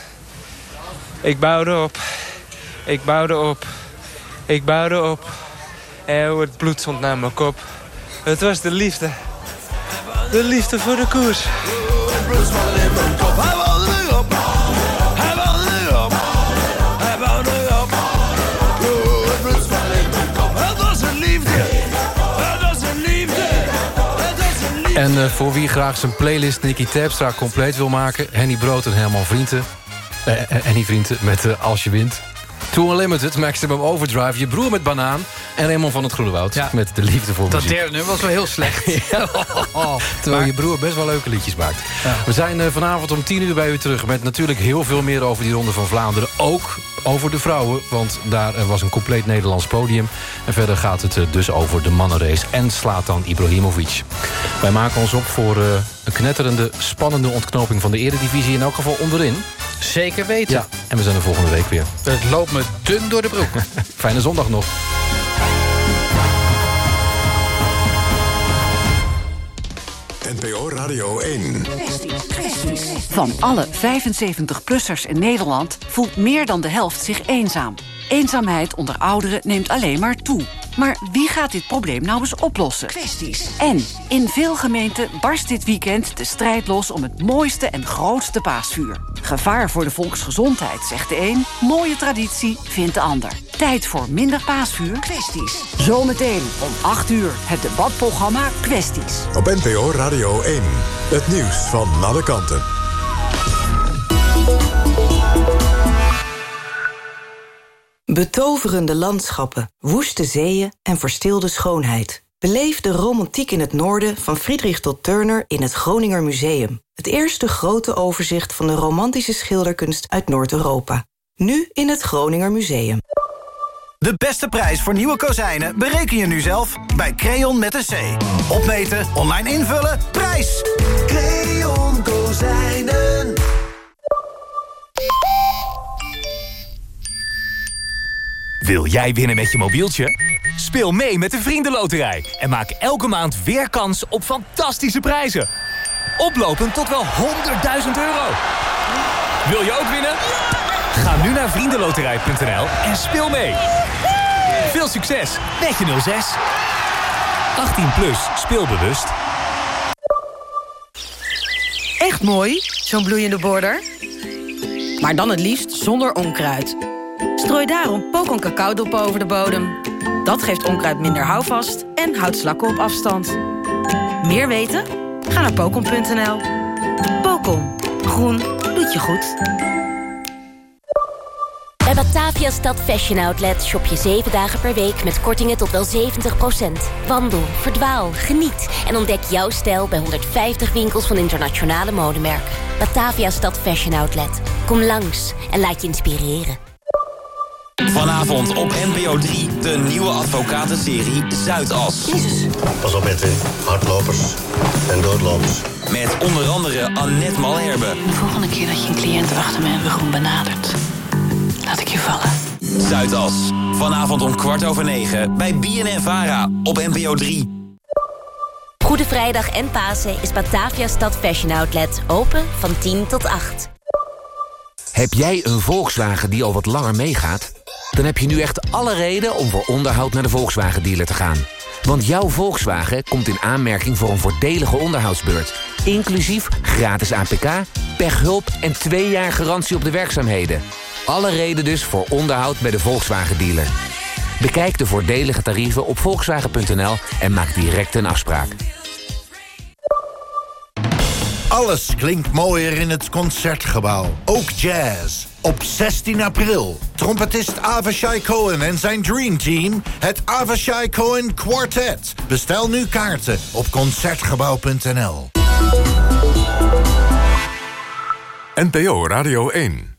Ik bouwde op. Ik bouwde op. Ik bouwde op. En hoe het bloed stond naar mijn kop. Het was de liefde. De liefde voor de koers. En eh, voor wie graag zijn playlist Nicky Terpstra compleet wil maken... Henny Brood en Herman Vrienden. Eh, eh, Henny Vrienden met Als je wint. Too Unlimited, Maximum Overdrive, Je Broer met Banaan... en Raymond van het Groenewoud met De Liefde voor Dat Muziek. derde nummer was wel heel slecht. [LAUGHS] [LAUGHS] Terwijl je broer best wel leuke liedjes maakt. We zijn eh, vanavond om 10 uur bij u terug... met natuurlijk heel veel meer over die Ronde van Vlaanderen. Ook over de vrouwen, want daar eh, was een compleet Nederlands podium. En verder gaat het eh, dus over de mannenrace en Slatan Ibrahimovic. Wij maken ons op voor een knetterende, spannende ontknoping... van de eredivisie, in elk geval onderin. Zeker weten. Ja, en we zijn er volgende week weer. Het loopt me dun door de broek. [LAUGHS] Fijne zondag nog. NPO Radio 1. Van alle 75-plussers in Nederland voelt meer dan de helft zich eenzaam. Eenzaamheid onder ouderen neemt alleen maar toe. Maar wie gaat dit probleem nou eens oplossen? Kwesties. En in veel gemeenten barst dit weekend de strijd los om het mooiste en grootste paasvuur. Gevaar voor de volksgezondheid, zegt de een. Mooie traditie, vindt de ander. Tijd voor minder paasvuur? Kwesties. Zometeen om 8 uur het debatprogramma Kwesties. Op NPO Radio 1. Het nieuws van alle kanten. Betoverende landschappen, woeste zeeën en verstilde schoonheid. Beleef de romantiek in het noorden van Friedrich tot Turner in het Groninger Museum. Het eerste grote overzicht van de romantische schilderkunst uit Noord-Europa. Nu in het Groninger Museum. De beste prijs voor nieuwe kozijnen bereken je nu zelf bij Creon met een C. Opmeten, online invullen, prijs! Creon Kozijnen. Wil jij winnen met je mobieltje? Speel mee met de Vriendenloterij en maak elke maand weer kans op fantastische prijzen. Oplopend tot wel 100.000 euro. Wil je ook winnen? Ga nu naar vriendenloterij.nl en speel mee. Veel succes met je 06. 18 plus, speelbewust. Echt mooi, zo'n bloeiende border. Maar dan het liefst zonder onkruid. Strooi daarom pokon cacaodop over de bodem. Dat geeft onkruid minder houvast en houdt slakken op afstand. Meer weten? Ga naar pokon.nl. Pokon. Groen doet je goed. Bij Batavia Stad Fashion Outlet shop je 7 dagen per week met kortingen tot wel 70%. Wandel, verdwaal, geniet en ontdek jouw stijl bij 150 winkels van internationale modemerken. Batavia Stad Fashion Outlet. Kom langs en laat je inspireren. Vanavond op NPO 3 de nieuwe advocatenserie Zuidas. Pas op Edwin, hardlopers en doodlopers. Met onder andere Annette Malherbe. De volgende keer dat je een cliënt achter mijn rug benadert, laat ik je vallen. Zuidas. Vanavond om kwart over negen bij BNN Vara op NPO 3. Goede Vrijdag en Pasen is Batavia Stad Fashion Outlet open van 10 tot 8. Heb jij een Volkswagen die al wat langer meegaat? Dan heb je nu echt alle reden om voor onderhoud naar de Volkswagen dealer te gaan. Want jouw Volkswagen komt in aanmerking voor een voordelige onderhoudsbeurt. Inclusief gratis APK, pechhulp en twee jaar garantie op de werkzaamheden. Alle reden dus voor onderhoud bij de Volkswagen dealer. Bekijk de voordelige tarieven op volkswagen.nl en maak direct een afspraak. Alles klinkt mooier in het Concertgebouw. Ook jazz. Op 16 april. Trompetist Avishai Cohen en zijn Dream Team. Het Avishai Cohen Quartet. Bestel nu kaarten op Concertgebouw.nl. NPO Radio 1.